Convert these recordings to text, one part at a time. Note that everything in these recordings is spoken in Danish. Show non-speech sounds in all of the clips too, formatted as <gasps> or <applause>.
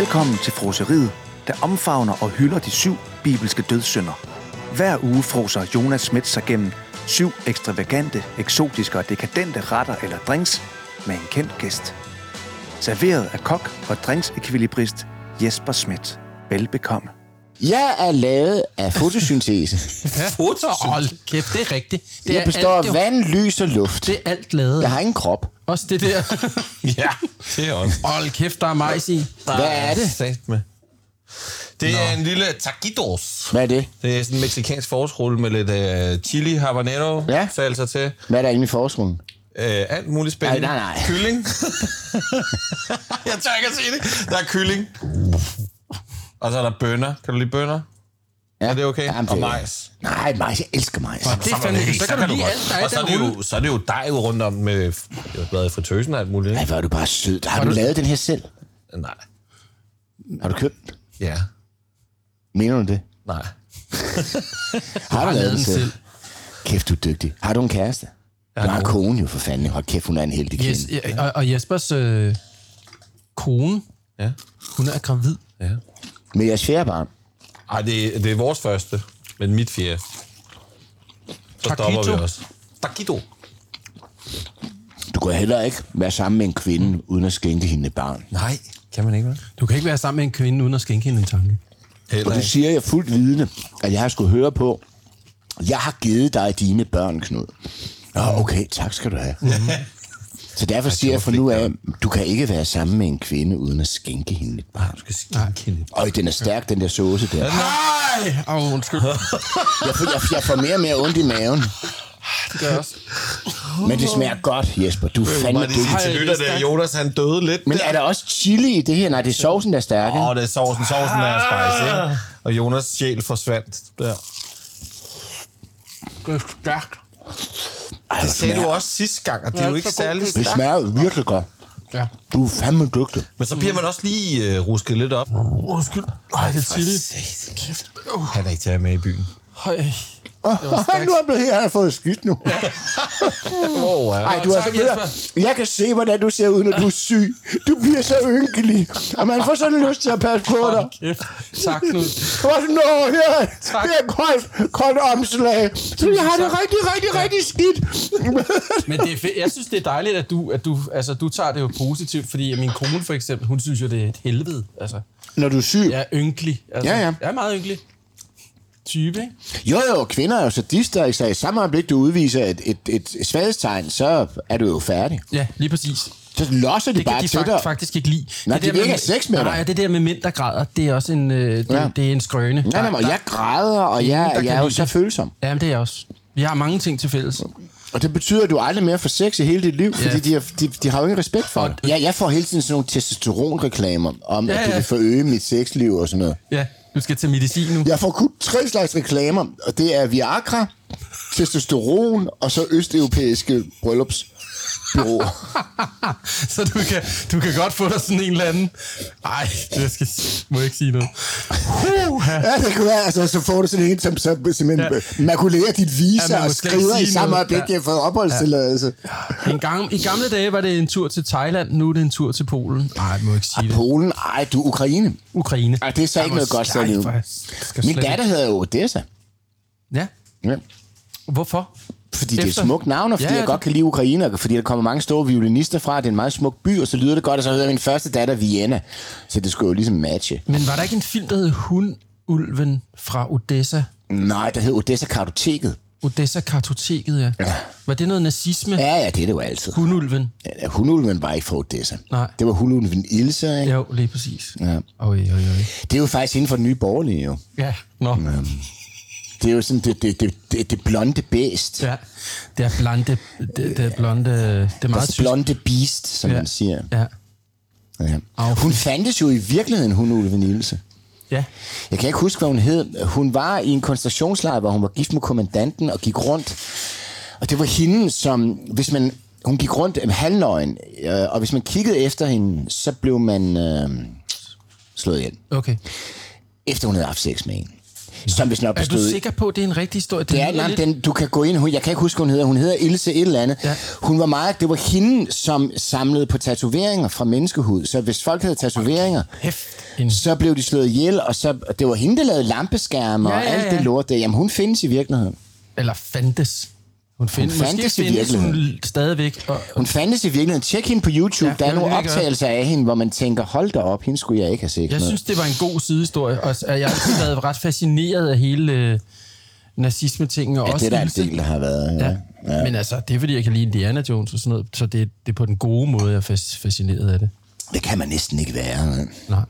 Velkommen til froseriet, der omfavner og hylder de syv bibelske dødssynder. Hver uge froser Jonas Schmidt sig gennem syv ekstravagante, eksotiske og dekadente retter eller drinks med en kendt gæst. Serveret af kok og drinksekvilibrist Jesper Schmidt. Velbekomme. Jeg er lavet af fotosyntese. Foto? Hold kæft, det er rigtigt. Det Jeg består alt, af det, vand, lys og luft. det er alt lavet. Jeg har ingen krop. Også det der. <laughs> Ja, det er også. Hold kæft, der er majs i. Hvad er det? Sat med. Det er en lille taquitos. Hvad er det? Det er sådan en mexikansk forårsrulle med lidt uh, chili habanero Ja. salsa til. Hvad er der inde i forårsrullen? Uh, alt muligt spændende. Nej, nej, nej. Kylling. <laughs> jeg tør ikke at sige det. Der er kylling. Og så er der bønner. Kan du lide bønner? Ja. Er det okay? Jamen, Og det- majs. Nej, majs. Jeg elsker majs. Det er fandme, så kan du lige alt, der er Og så er, det jo, så er det jo dej ud rundt om med i fritøsen og alt muligt. Ej, Ikke? hvor er du bare sød. Har du lavet den her selv? Nej. Har du købt den? Ja. Mener du det? Nej. <laughs> Har du lavet den selv? selv. Kæft, du er dygtig. Har du en kæreste? Du har en kone jo, for fanden. Hold kæft, hun er en heldig Yes, kvinde. ja, og, og Jespers øh, kone, Ja. hun er gravid. ja. Med jeres fjerde barn. Ej, det, er- det er vores første, men mit fjerde. Så stopper Taquito. vi også. Taquito. Du kan heller ikke være sammen med en kvinde, uden at skænke hende et barn. Nej, kan man ikke, vel? Du kan ikke være sammen med en kvinde, uden at skænke hende en tanke. Heller Og det siger jeg fuldt vidende, at jeg har skulle høre på. Jeg har givet dig dine børn, Knud. Nå, okay, tak skal du have. Så derfor siger jeg for nu af, du kan ikke være sammen med en kvinde, uden at skænke hende et barn. Du skal skænke hende. Og den er stærk, den der sauce der. Nej! Åh, oh, undskyld. <laughs> Jeg får, jeg, jeg får mere og mere ondt i maven. Det gør også. Men det smager godt, Jesper. Du er fandme dygtig. til lytter, der Jonas, han døde lidt. Men er der også chili i det her? Nej, det er sovsen, der er stærk. Åh, oh, det er sovsen. Sovsen er spicy, ikke? Og Jonas' sjæl forsvandt der. Det er stærkt. Ej, Det sagde du også sidste gang, og det er jo ikke særlig Det smager virkelig godt. Ja. Du er fandme dygtig. Men så bliver man også lige uh, rusket lidt op. Undskyld. Ej, det er chili. Kæft. Han er ikke til at med i byen. Høj. Oh, nu er blevet her, han har fået skidt nu. Wow, <laughs> ja. Ej, du har du, Jeg kan se, hvordan du ser ud, når du er syg. Du bliver så ynkelig. Og man får sådan lyst til at passe på dig. Tak, Knud. Nå, her, Tak. her er koldt, koldt omslag. Så jeg har det rigtig, rigtig, rigtig skidt. Men det er fedt. Jeg synes, det er dejligt, at du, at du, altså, du tager det jo positivt, fordi min kone for eksempel, hun synes jo, det er et helvede. Altså, Når du er syg. jeg er ynkelig. Altså, Ja, ja. Jeg er meget ynkelig. Type, ikke? Jo, jo, kvinder er jo sadister. Så i samme øjeblik, du udviser et, et, et svaghedstegn, så er du jo færdig. Ja, lige præcis. Så losser de Det bare de til fakt, dig. faktisk ikke lide. Nej, Det de der ikke med- sex med dig. Nej, det der med mænd, der græder, det er også en, øh, det, Ja. det er en skrøne. Nej, nej, men jeg græder, og jeg, jeg er jo så det. følsom. Jamen, det er jeg også. Vi har mange ting til fælles. Og det betyder, at du aldrig mere får sex i hele dit liv, Ja. fordi de har, de, de har jo ingen respekt for det. Ja, jeg får hele tiden sådan nogle testosteronreklamer om, Ja, at det ja. vil forøge mit sexliv og sådan noget. Ja, du skal til medicin nu. Jeg får kun tre slags reklamer, og det er Viagra, testosteron og så østeuropæiske bryllups bryllupsbyråer. <laughs> Så du kan, du kan godt få dig sådan en eller anden... Ej, det skal, må jeg ikke sige noget. Uh, ja, det kan være, altså, så får du sådan en, som så simpelthen ja. makulerer dit visa Ja, ja, og skriver i samme øjeblik, Ja. ja. jeg har fået opholdstilladelse. en gang, I gamle dage var det en tur til Thailand, nu er det en tur til Polen. Nej, jeg må ikke sige det. Polen, ej, du er Ukraine. Ukraine. Ej, det er så ikke Jeg noget godt. Skal Min datter hedder jo Odessa. Ja, Ja. hvorfor? Fordi det er Efter- et smukt navn, og fordi Ja, jeg godt det- kan lide Ukraine, og fordi der kommer mange store violinister fra. Det er en meget smuk by, og så lyder det godt, og så hedder min første datter Vienna. Så det skulle jo ligesom matche. Men var der ikke en film, der hed Hun Ulven fra Odessa? Nej, der hed Odessa Kartoteket. Odessa Kartoteket, ja. Ja. Var det noget nazisme? Ja, ja, det er det jo altid. Hunulven? Ja, Hundulven var ikke fra Odessa. Nej. Det var Hundulven Ilse, ikke? Jo, lige præcis. Ja. Oj, oj, oj. Det er jo faktisk inden for den nye borgerlige, jo. Ja, nå. Det er jo sådan det, det, det, det, det blonde bæst. Ja, det er blonde, det, det er blonde, det er meget Det blonde beast, som Ja. man siger. Ja, Ja. Hun fandtes jo i virkeligheden, Hundulven Ilse. ja. Jeg kan ikke huske, hvad hun hed. Hun var i en koncentrationslejr, hvor hun var gift med kommandanten og gik rundt. Og det var hende, som... Hvis man, hun gik rundt øh, halvnøgen, øh, og hvis man kiggede efter hende, så blev man øh, slået ihjel. Okay. Efter hun havde haft sex med en. Som hvis nok Er du bestod... sikker på, at det er en rigtig historie? Det er, lyder nej, lidt- den, du kan gå ind, hun, jeg kan ikke huske, hvad hun hedder. Hun hedder Ilse et eller andet. Ja. Ja. Hun var meget, det var hende, som samlede på tatoveringer fra menneskehud. Så hvis folk havde tatoveringer, så blev de slået ihjel, og så, det var hende, der lavede lampeskærme Ja, og ja, alt ja. det lort der. Jamen, hun findes i virkeligheden. Eller fandtes. Hun, find, fandtes måske i findes hun virkeligheden. stadigvæk. Og, Hun fandtes i virkeligheden. Tjek hende på YouTube. Ja, der er nogle optagelser af hende, hvor man tænker, hold da op, hende skulle jeg ikke have set. jeg noget. synes, det var en god sidehistorie. Og jeg har altid været ret fascineret af hele øh, nazisme-tingen. Og ja, også det er der en del, der har været. Ja. Ja. ja. Men altså, det er fordi, jeg kan lide Indiana Jones og sådan noget. Så det, det er på den gode måde, jeg er fas- fascineret af det. Det kan man næsten ikke være. vel? Nej.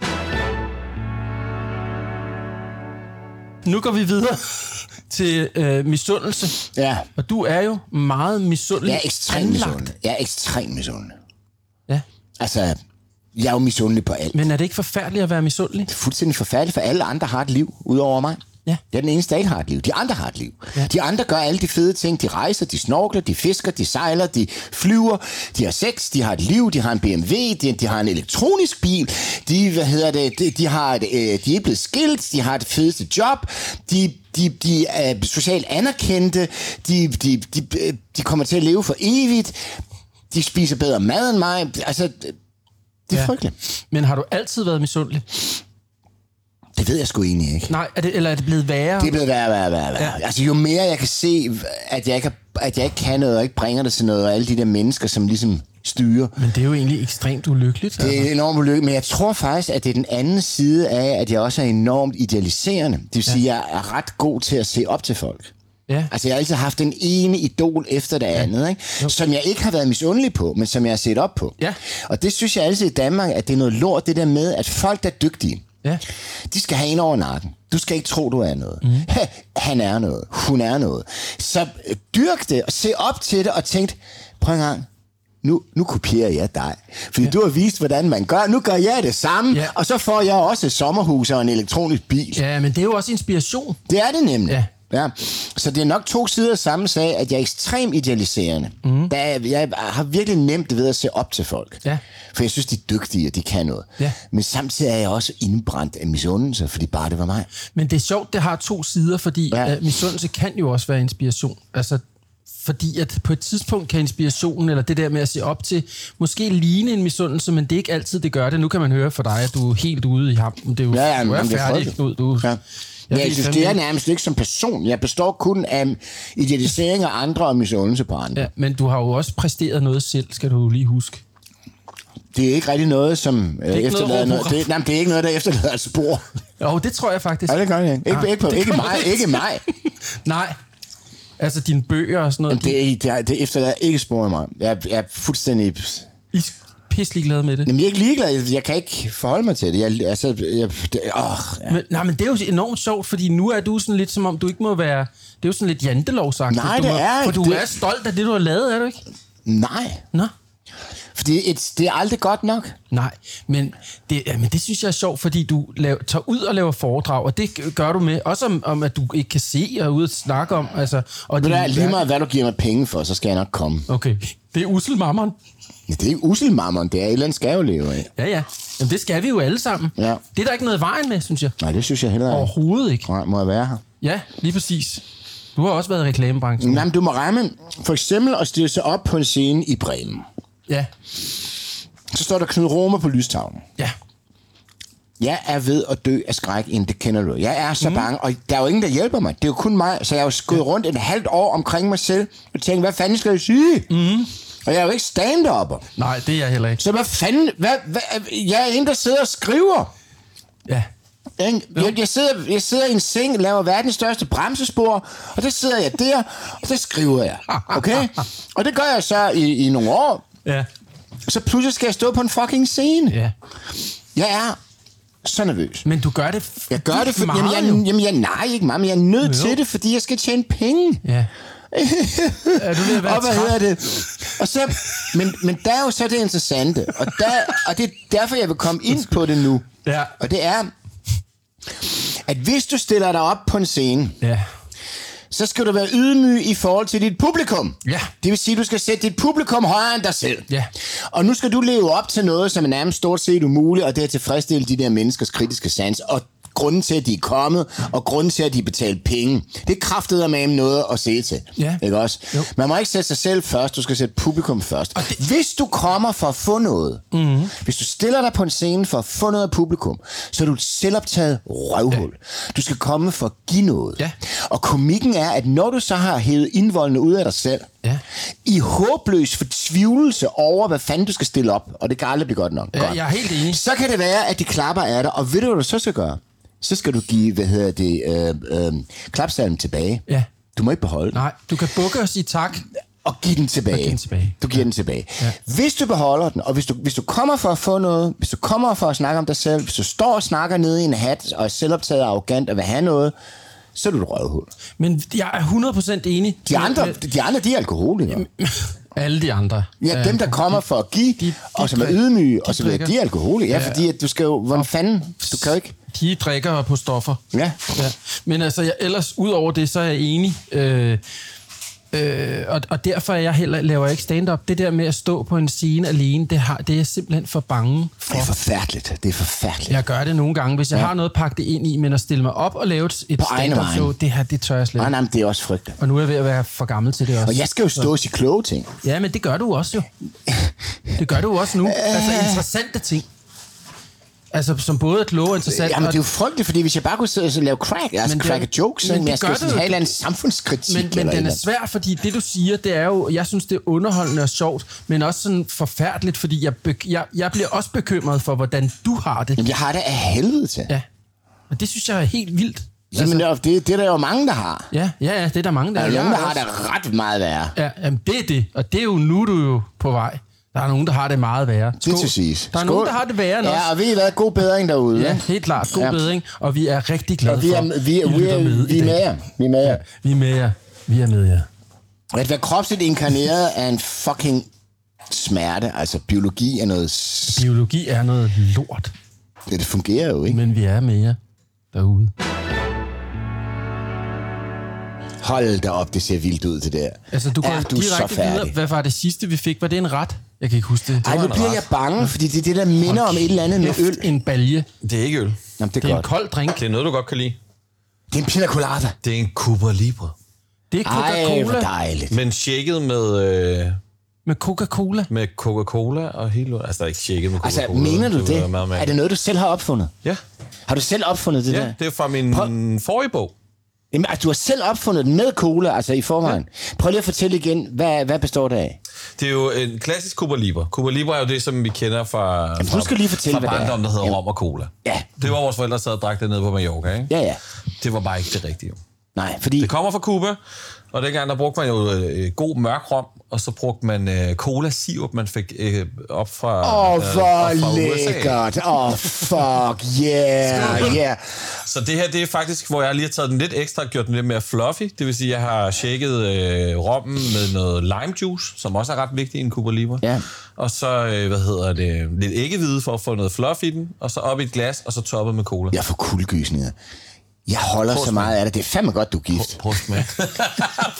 Nu går vi videre til øh, misundelse. Ja. Og du er jo meget misundelig Jeg er ekstremt misundelig. Jeg er ekstremt misundelig. Ja. Altså, jeg er jo misundelig på alt. Men er det ikke forfærdeligt at være misundelig? Det er fuldstændig forfærdeligt, for alle andre har et liv, udover mig. Ja. Jeg er den eneste, der ikke har et liv. De andre har et liv. Ja. De andre gør alle de fede ting. De rejser, de snorkler, de fisker, de sejler, de flyver, de har sex, de har et liv, de har en BMW, de, de har en elektronisk bil, de, hvad hedder det, de, de, har et, øh, de er blevet skilt, de har det fedeste job, de, de, de er socialt anerkendte, de, de, de, øh, de kommer til at leve for evigt, de spiser bedre mad end mig. Altså, det er ja. frygteligt. Men har du altid været misundelig? Det ved jeg sgu egentlig ikke. Nej, er det, eller er det blevet værre? Det er blevet værre, værre, værre, værre. Ja. Ja. Altså, jo mere jeg kan se, at jeg, ikke, at jeg ikke kan noget, og ikke bringer det til noget, og alle de der mennesker, som ligesom styrer, Men det er jo egentlig ekstremt ulykkeligt. det altså. er enormt ulykke. Men jeg tror faktisk, at det er den anden side af, at jeg også er enormt idealiserende. Det vil sige, at jeg er ret god til at se op til folk. Ja. Altså, jeg har altid haft den ene idol efter det andet, ikke? som jeg ikke har været misundelig på, men som jeg har set op på. Ja. Og det synes jeg altid i Danmark, at det er noget lort, det der med, at folk, der er dygtige, Ja. de skal have en over nakken. Du skal ikke tro, du er noget. Mm. <laughs> Han er noget. Hun er noget. Så øh, dyrk det, og se op til det, og tænk, prøv en gang, nu, nu kopierer jeg dig. Fordi ja. du har vist, hvordan man gør. Nu gør jeg det samme, Ja. og så får jeg også et sommerhus og en elektronisk bil. Ja. ja, men det er jo også inspiration. Det er det nemlig. Ja. Ja. Så det er nok to sider af samme sag, at jeg er ekstremt idealiserende. Mm. Der er, jeg har virkelig nemt ved at se op til folk. Ja. For jeg synes, de er dygtige, og de kan noget. Ja. Men samtidig er jeg også indbrændt af misundelse, fordi bare det var mig. Men det er sjovt, det har to sider, fordi ja. Uh, misundelse kan jo også være inspiration. Altså, fordi at på et tidspunkt kan inspirationen, eller det der med at se op til, måske ligne en misundelse, men det er ikke altid, det gør det. Nu kan man høre for dig, at du er helt ude i hampen. Det er jo, Ja, ja, du er færdig. Du, du, Ja. Jeg, ved jeg eksisterer nærmest ikke som person. Jeg består kun af idealisering af andre og misundelse på andre. Ja, men du har jo også præsteret noget selv, skal du lige huske. Det er ikke rigtig noget, som øh, efterlader noget, noget. Det, nej, det er ikke noget, der efterlader et spor. Jo, det tror jeg faktisk. Ja, det gør jeg ikke. Ikke, Nej, ikke, på, det ikke mig. det Ikke mig. <laughs> Nej. Altså dine bøger og sådan noget. Jamen, det, er, det, er, det efterlader ikke spor i mig. Jeg, er- jeg er fuldstændig... I pisselig glade med det. Jamen, jeg er ikke ligeglad. Jeg, kan ikke forholde mig til det. Jeg, altså, jeg, det, åh, ja. Men, nej, men det er jo enormt sjovt, fordi nu er du sådan lidt som om, du ikke må være... Det er jo sådan lidt jantelovsagtigt. Nej, du det må, er For du Det- er stolt af det, du har lavet, er du ikke? Nej. Nå. Fordi et, det er aldrig godt nok. Nej, men det, men det synes jeg er sjovt, fordi du laver, tager ud og laver foredrag, og det gør du med, også om, om at du ikke kan se og er ude og snakke om. Altså, og der er lige meget, hvad du giver mig penge for, så skal jeg nok komme. Okay, det er uselmammeren. Ja, Det er ikke uselmammeren, det er et eller andet skal jo leve af. Ja, ja. Jamen, det skal vi jo alle sammen. Ja. Det er der ikke noget i vejen med, synes jeg. Nej, det synes jeg heller ikke. Overhovedet ikke. Nej, må jeg være her? Ja, lige præcis. Du har også været i reklamebranchen. Jamen, du må regne for eksempel at stille sig op på en scene i Bremen. Ja, Så står der Knud Romer på lystavlen. ja. Jeg er ved at dø af skræk, inden det kender du. Jeg er så mm. bange, og der er jo ingen, der hjælper mig. Det er jo kun mig, så jeg har jo gået rundt et halvt år omkring mig selv, og tænkt, hvad fanden skal jeg sige? Mm. Og jeg er jo ikke stand-upper. Nej, det er jeg heller ikke. Så hvad fanden... Hvad, hvad, jeg er en, der sidder og skriver. Ja. Ikke? Jeg, jeg, sidder, jeg sidder i en seng, laver verdens største bremsespor, og der sidder jeg der, og der skriver jeg. Okay? <laughs> Og det gør jeg så i, i nogle år. Ja. Så pludselig skal jeg stå på en fucking scene. Ja. Jeg er så nervøs. Men du gør det Jeg gør det, for, meget, jamen, jeg, jamen jeg, nej, ikke meget, men jeg er nødt Jo. til det, fordi jeg skal tjene penge. Ja. <laughs> er du ved at være og hvad hedder det? Og så, men, men der er jo så det interessante, og, der, og det er derfor, jeg vil komme ind på det nu. Ja. Og det er, at hvis du stiller dig op på en scene, Ja. Så skal du være ydmyg i forhold til dit publikum. Ja. Det vil sige, at du skal sætte dit publikum højere end dig selv. Ja. Og nu skal du leve op til noget, som er nærmest stort set umuligt, og det er at tilfredsstille de der menneskers kritiske sans. Og grunden til, at de er kommet, og grunden til, at de betaler penge. Det er kraftet med noget at se til. Ja. Ikke også? Jo. Man må ikke sætte sig selv først, du skal sætte publikum først. Og det- Hvis du kommer for at få noget, mm-hmm. hvis du stiller dig på en scene for at få noget af publikum, så er du et selvoptaget røvhul. Ja. Du skal komme for at give noget. Ja. Og komikken er, at når du så har hævet indvoldene ud af dig selv, Ja. i håbløs fortvivlelse over, hvad fanden du skal stille op, og det kan aldrig blive godt nok. Ja, Godt. jeg er helt enig. Så kan det være, at de klapper af dig, og ved du, hvad du så skal gøre? Så skal du give, hvad hedder det, øh, øh, klapsalmen tilbage. Ja. Du må ikke beholde den. Nej, du kan bukke og sige tak. Og give den tilbage. Og give den tilbage. Du giver den tilbage. Ja. Hvis du beholder den, og hvis du, hvis du kommer for at få noget, hvis du kommer for at snakke om dig selv, hvis du står og snakker nede i en hat, og er selvoptaget og arrogant og vil have noget, så er du et røvhul. Men jeg er 100% enig. De andre, de andre de er alkoholikere. <laughs> Alle de andre. Ja, dem, der kommer for at give, de- de og som er ydmyge, de og så videre, de er alkoholikere. Ja, Ja. fordi at du skal jo... Hvordan fanden? Du kan jo ikke... De drikker på stoffer. Ja. ja. Men altså, jeg, ellers, ud over det, så er jeg enig. Øh, øh, og, og derfor er jeg heller, laver jeg ikke stand-up. Det der med at stå på en scene alene, det, har, det er jeg simpelthen for bange for. Det er forfærdeligt. Det er forfærdeligt. Jeg gør det nogle gange, hvis jeg ja. har noget pakket det ind i, men at stille mig op og lave et, et stand-up show, det her, det tør jeg slet Nej, ikke. nej, men det er også frygteligt. Og nu er jeg ved at være for gammel til det også. Og jeg skal jo stå og sige kloge ting. Ja, men det gør du også jo. Det gør du også nu. Altså <laughs> interessante ting. Altså, som både er kloge og interessante. Jamen, det er jo frygteligt, fordi hvis jeg bare kunne sidde og lave crack, altså Men crack jokes, men men, jeg skal sådan have en eller anden samfundskritik. Men, men den er svær, fordi det du siger, det er jo, jeg synes, det er underholdende og sjovt, men også sådan forfærdeligt, fordi jeg, jeg, jeg bliver også bekymret for, hvordan du har det. Jamen, jeg har det af helvede til. Ja. Og det synes jeg er helt vildt. Jamen, altså, det, det er der jo mange, der har. Ja, ja, ja, det er der mange, der Der er nogen, der er har også- det ret meget værre. Ja, jamen, det er det. Og det er jo nu, du er jo på vej. Der er nogen, der har det meget værre. Det til sidst. Der er nogen, der har det værre end os. Ja, og ved I hvad? God bedring derude. Ja, helt klart. God Ja. ja. bedring. Og vi er rigtig glade Og vi er, for, vi, er, vi, er, med vi er med jer. Vi er med jer. Vi er med jer. Vi er med jer. At være kropsligt inkarneret er en fucking smerte. Altså, biologi er noget... Biologi er noget lort, Det, det fungerer jo, ikke? men vi er med jer derude. Hold da op, det ser vildt ud, det der. Altså, du går er du så direkte færdig? videre. Hvad var det sidste, vi fik? Var det en ret? Jeg kan ikke huske det. Ej, nu en bliver ret. jeg bange, fordi det er det, der minder om et eller andet med øl. En balje. Det er ikke øl. Jamen, det er Det er en godt. kold drink. Det er noget, du godt kan lide. Det er en pina colada. Det er en Cuba Libre. Det er Ej, Coca-Cola dejligt. Men shaket med, øh, med Coca-Cola. med Coca-Cola og hele. Altså, der er ikke shaket med Altså, Coca-Cola. mener du det? meget Er det noget, du selv har opfundet? Ja. Har du selv opfundet det ja, der? det er fra min Prøv- forrige bog. Jamen, altså, du har selv opfundet den med cola, altså i forvejen. Prøv lige at fortælle igen, hvad, hvad består det af? Det er jo en klassisk Cuba Libre. Cuba Libre er jo det, som vi kender fra, Jamen, fra, du skal lige fortælle, fra hvad det er. der hedder Jamen. rom og cola. Ja. Det var vores forældre, der sad og drak det nede på Mallorca, ikke? Ja, ja. Det var bare ikke det rigtige. Nej, fordi... Det kommer fra Cuba, og dengang der brugte man jo øh, god mørk rom, og så brugte man øh, cola-sirup, man fik øh, op fra Åh, oh, øh, hvor USA. lækkert. Åh, oh, fuck, yeah, <laughs> yeah. Så det her, det er faktisk, hvor jeg lige har taget den lidt ekstra og gjort den lidt mere fluffy. Det vil sige, jeg har shaket øh, rommen med noget lime juice, som også er ret vigtigt i en Cuba Libre. Ja. Og så, øh, hvad hedder det, lidt æggehvide for at få noget fluff i den, og så op i et glas, og så toppet med cola. Jeg får kuldegysninger. Jeg holder Prøv at så meget af det. Det er fandme godt, du er gift.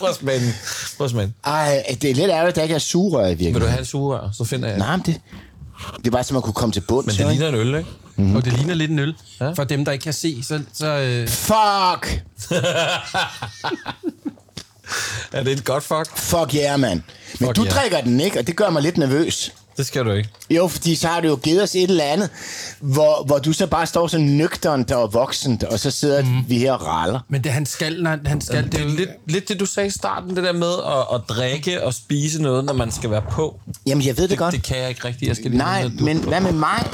At smage den. Ej, det er lidt ærgerligt, at der ikke er sugerør i Vil du virkeligheden. have en sugerør, så finder jeg Nej, men det... Det er bare, så man kunne komme til bund. Men det ligner en øl, ikke? Mm. Og det ligner lidt en øl. Ja. For dem, der ikke kan se, så... så øh, Fuck! <laughs> Er det et godt fuck? Fuck yeah, mand. Men Fuck du yeah. drikker den ikke, og det gør mig lidt nervøs. Det skal du ikke. Jo, fordi så har du jo givet os et eller andet, hvor, hvor du så bare står så nøgternt og voksent, og så sidder mm. vi her og raller. men det han skal, når han skal... Det er jo lidt, lidt det, du sagde i starten, det der med at, at drikke og spise noget, når man skal være på. Jamen, jeg ved det, Det, godt. det kan jeg ikke rigtigt. Jeg skal lige Nej, noget men hvad med mig?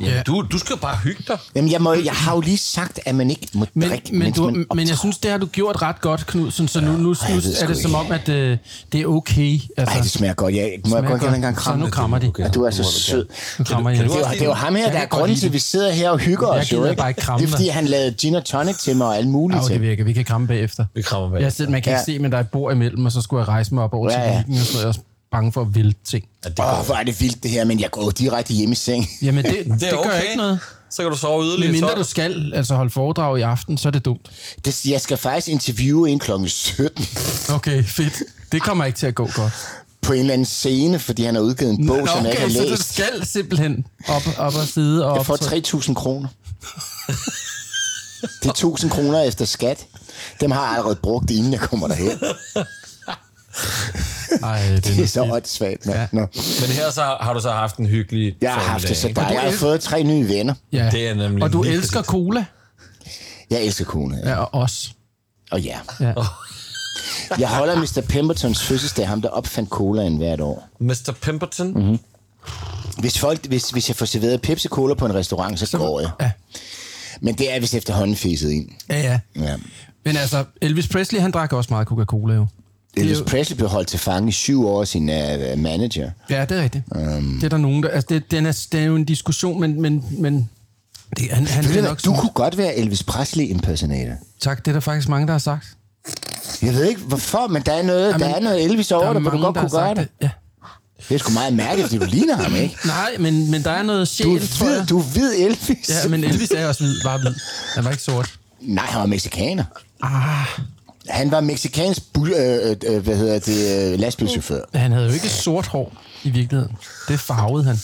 Jamen, du, du skal jo bare hygge dig. Jamen, jeg, må, jeg har jo lige sagt, at man ikke må Men, drikke, men, du, man men jeg synes, det har du gjort ret godt, Knud. Sådan, så nu, nu, nu Ej, jeg ved er det som om, at øh, det er okay. Altså, Ej, det smager godt. Jeg, må jeg godt en gang Så kram? nu krammer de. Ja, du er så Nu sød. Nu krammer jeg. Det er, også det er jo ham her, Jeg der er grunden til, at vi sidder her og hygger Jeg os. Jo, gider ikke? bare ikke kramme det er, fordi han lavede gin og tonic til mig og alt muligt Ja, det virker. Vi kan kramme bagefter. Vi krammer bag. Jeg sidder, man kan ikke Ja. se, men der er et bord imellem, og så skulle jeg rejse mig op over Ja, til ja. og så jeg også bange for at vælte ting. Ja, det, Åh, hvor er det vildt det her, men jeg går jo direkte hjem i seng. Jamen, det, det, <laughs> det er det gør okay. ikke noget. Så kan du sove yderligere. Men mindre du skal altså holde foredrag i aften, så er det dumt. Det, jeg skal faktisk interviewe en klokken 17 Okay, fedt. Det kommer ikke til at gå godt. på en eller anden scene, fordi han har udgivet en bog, som jeg ikke okay, har så du læst. skal simpelthen op, op og sidde og Jeg får optræde. 3.000 kroner. Det er 1000 kroner efter skat. Dem har jeg allerede brugt, inden jeg kommer derhen. Ej, det, <laughs> Det er så åndssvagt. Ja. Nå. Men her så har du så haft en hyggelig Jeg har haft det så dejligt. Jeg har fået tre nye venner. Ja. Det er nemlig Og du elsker præcis. cola? Jeg elsker kone. Ja. Ja, og os. Og ja. Ja. Jeg holder Mr. Pembertons fødselsdag, ham der opfandt colaen hvert år. Mr. Pemberton. Mhm. Mm-hmm. Hvis, folk, hvis, hvis jeg får serveret Pepsi Cola på en restaurant, så går jeg. Ja. Men det er vist efterhånden fæset ind. Ja, ja. Ja. Men altså, Elvis Presley, han drak også meget Coca-Cola jo. Elvis Presley blev holdt til fange i syv år af sin uh, manager. Ja, det er rigtigt. Um. Det er der nogen, der... Altså, det, den er, det er jo en diskussion, men... men, men det, han, han Ved du, nok du sådan- kunne godt være Elvis Presley impersonator. Tak, det er der faktisk mange, der har sagt. Jeg ved ikke hvorfor, men der er noget, der er noget Elvis over dig, hvor du godt kunne gøre det. Ja. Det er sgu meget mærkeligt, fordi du ligner ham, ikke? <laughs> Nej, men, men der er noget Du sjæl, tror ved, jeg. du ved Elvis. Ja, men Elvis er også hvid, bare hvid. Han var ikke sort. Nej, han var meksikaner. Ah, Han var meksikansk bul- øh, øh, hvad hedder det, øh, lastbilchauffør. han havde jo ikke sort hår i virkeligheden. Det farvede han.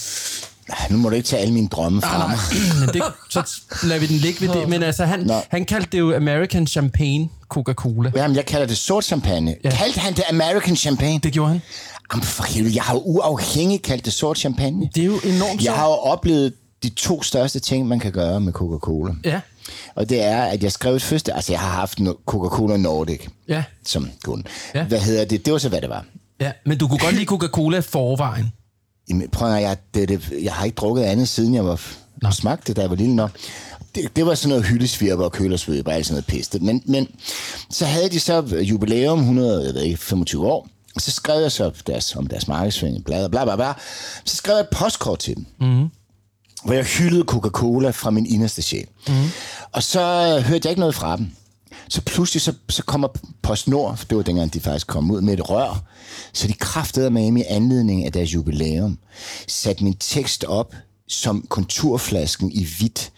Ej, Nu må du ikke tage alle mine drømme fra mig. <clears throat> Men det, så lader vi den ligge ved det. Men altså, han, Nå. han kaldte det jo American Champagne Coca-Cola. Jamen, jeg kalder det sort champagne. Ja. Kaldte han det American champagne? Det gjorde han. Jamen for helvede, jeg har jo uafhængigt kaldt det sort champagne. Det er jo enormt Jeg har jo oplevet de to største ting, man kan gøre med Coca-Cola. Ja, Og det er, at jeg skrev et første... Altså, jeg har haft Coca-Cola Nordic ja, som kunde. Ja. Hvad hedder det? Det var så, hvad det var. ja. Men du kunne godt lide Coca-Cola forvejen. Jamen, prøv at jeg, det, det, jeg har ikke drukket andet, siden jeg var Nå. smagt det, da jeg var lille nok. Det, det var sådan noget hyldesvirper og kølersvøb og alt sådan noget piste. Men, men så havde de så jubilæum, 100, jeg ved ikke, 25 år. Og så skrev jeg så deres, om deres markedsføring, bla, bla, bla, bla. Så skrev jeg et postkort til dem. Mm. Hvor jeg hyldede Coca-Cola fra min inderste sjæl. Mm. Og så øh, hørte jeg ikke noget fra dem. Så pludselig så, så kommer PostNord, det var dengang de faktisk kom ud med et rør, så de kraftede med i anledning af deres jubilæum, satte min tekst op som konturflasken i hvidt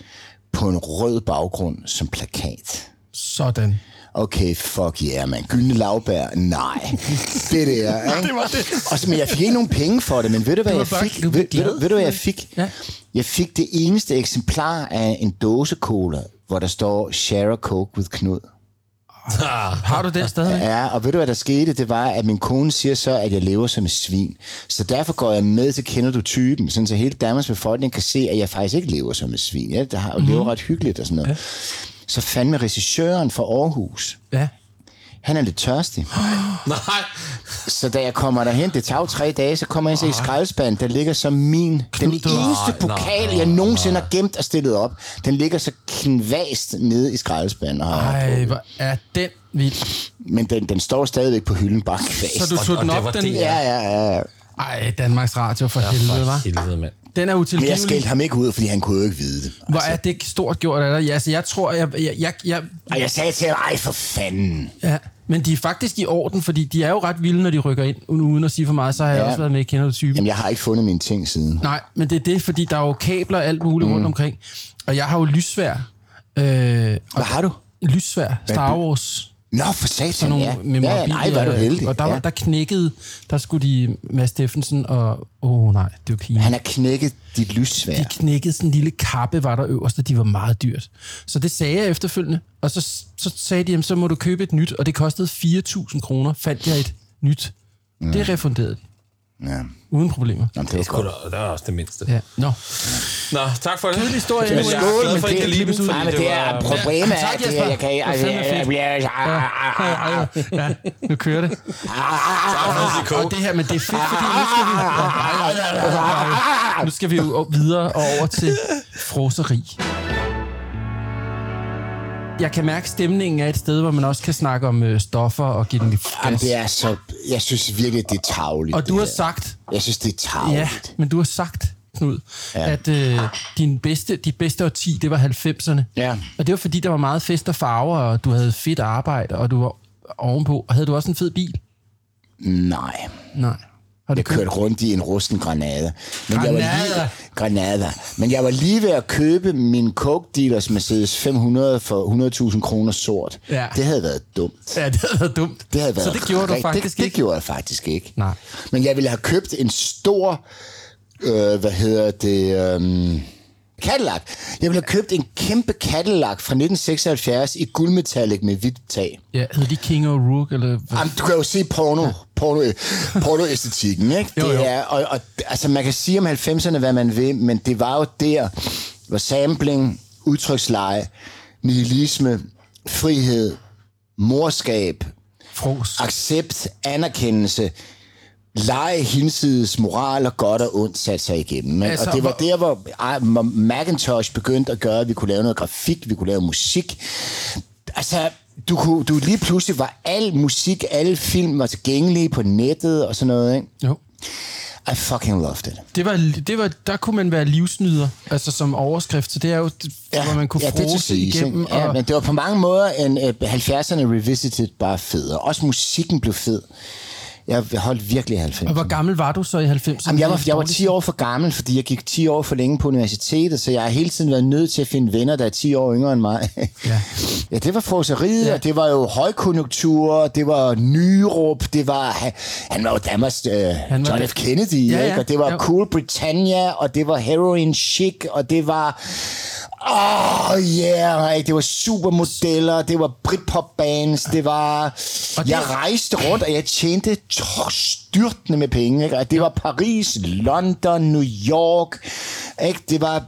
på en rød baggrund som plakat. Sådan. Okay, fuck yeah, man. Gyldne lavbær, nej. Det der, <laughs> ikke? det var det. Og så, men jeg fik ikke nogen penge for det, men ved du, hvad jeg fik? ved, ved, ved du, hvad jeg fik? Ja. Jeg fik det eneste eksemplar af en dåse cola, hvor der står Share a Coke with Knud. Har du den stadig? Ja, og ved du, hvad der skete? Det var, at min kone siger så, at jeg lever som et svin. Så derfor går jeg med til Kender du typen, sådan så hele Danmarks befolkning kan se, at jeg faktisk ikke lever som et svin. Jeg har lever ret hyggeligt og sådan noget. Så fandme regissøren for Aarhus, Ja. han er lidt tørstig. <gasps> Nej. Så da jeg kommer derhen, det tager jo tre dage, så kommer jeg ind i skraldespand, der ligger så min, den eneste pokal, jeg nogensinde har gemt og stillet op, den ligger så knvast nede i skraldespanden. og har- Ej, hvor er den vild. Men den, den står stadigvæk på hylden, bare kvast. Så du tog og den op, den... det, Ja, ja, ja. Ej, Danmarks Radio for helvede, For var. helvede, mand. Den er Men jeg utilgivelig. skældte ham ikke ud, fordi han kunne jo ikke vide det. Hvor er det stort gjort af dig? Ja, altså, jeg tror, jeg, jeg, jeg, jeg, Og jeg sagde til ham, ej for fanden. ja. Men de er faktisk i orden, fordi de er jo ret vilde, når de rykker ind. Uden at sige for meget, så har jeg Ja. også været med i Kender du typen. Jamen, jeg har ikke fundet mine ting siden. Nej, men det er det, fordi der er jo kabler og alt muligt mm. rundt omkring. Og jeg har jo lysvær. Øh, Hvad har du? lysvær. Star Wars. Nå, for satan, Sådan nogle ja. med ja, ja, nej, var du heldig. Og der, var, ja. der knækkede, der skulle de, Mads Steffensen og... Åh oh, nej, det var pinligt. Han har knækket dit lysvær. De knækkede sådan en lille kappe, var der øverst, og de var meget dyrt. Så det sagde jeg efterfølgende, og så, så sagde de, jamen, så må du købe et nyt, og det kostede 4.000 kroner, fandt jeg et nyt. Mm. Det refunderede de, Ja. uden problemer. Jamen, det Det, skulle godt. da, det er også det mindste. Ja. Nå, Nå, tak for det. Kedelig historie. Jeg er Skål, glad men for, at det- I kan lide den, Nej, men det er problemet er, Tak, Jesper. jeg kan er fandme fedt. ja, nu kører det. Og det her, men det er fedt, fordi nu skal vi, nu skal vi jo videre og over til froseri. Jeg kan mærke, at stemningen er et sted, hvor man også kan snakke om øh, stoffer og give den lidt Jamen, gas. det er så... Jeg synes virkelig, det er tavligt. Og du har her. sagt, Jeg synes, det er ja, tavligt. men du har sagt, Knud, Ja. ja. at øh, din bedste, dit bedste årti, det var 90'erne. Ja. Og det var fordi, der var meget fest og farver, og du havde fedt arbejde, og du var ovenpå. Og havde du også en fed bil? Nej. Nej. Har Jeg købt? kørte rundt i en rusten granade. Men Jeg var lige, granada. Men jeg var lige ved at købe min Coke Dealers Mercedes 500 for 100.000 kroner sort. Ja. Det havde været dumt. Ja, det havde været dumt. Det havde været Så det gjorde du faktisk det, ikke? Det gjorde jeg faktisk ikke. Nej. Men jeg ville have købt en stor, øh, hvad hedder det, øh, Cadillac. Jeg ville have købt en kæmpe Cadillac fra 1976 i guldmetallic med hvidt tag. Ja, hed de King O'Rourke, eller... hvad? Jamen, du kan jo se porno, porno, pornoæstetikken, ikke? Jo, jo. Det er, og, og, altså, man kan sige om 90'erne, hvad man vil, men det var jo der, hvor sampling, udtryksleje, nihilisme, frihed, morskab, Fros. accept, anerkendelse, lege hinsides moral og godt og ondt satte sig igennem. Ikke? Altså, og det var der, hvor Macintosh begyndte at gøre, at vi kunne lave noget grafik, vi kunne lave musik. Altså, du, kunne, du lige pludselig var al musik, alle film var tilgængelige på nettet og sådan noget. Ikke? Jo. I fucking loved it. Det var, det var, der kunne man være livsnyder, altså som overskrift, så det er jo, ja, hvor man kunne ja, det frose siges, igennem. ikke? Ja, og, men det var på mange måder en uh, 70'erne revisited bare federe. Også musikken blev fed. Jeg holdt virkelig 90'erne. og hvor gammel var du så i 90'erne? Jamen, jeg, var, jeg var Dårligt. 10 år for gammel, fordi jeg gik 10 år for længe på universitetet, så jeg har hele tiden været nødt til at finde venner, der er 10 år yngre end mig. Ja. <laughs> ja, det var froseriet, Ja. og det var jo højkonjunktur, det var Nyrup, det var... Han, var jo Danmarks øh, var John. F. Kennedy, Ja, ja. ikke? og det var Jo. Cool Britannia, og det var Heroin Chic, og det var... Åh, oh, yeah, ikke? det var supermodeller, det var Britpop bands, det var... Og det- Jeg rejste rundt, og jeg tjente styrtende med penge. Ikke? Og det var Paris, London, New York. Ikke? Det var,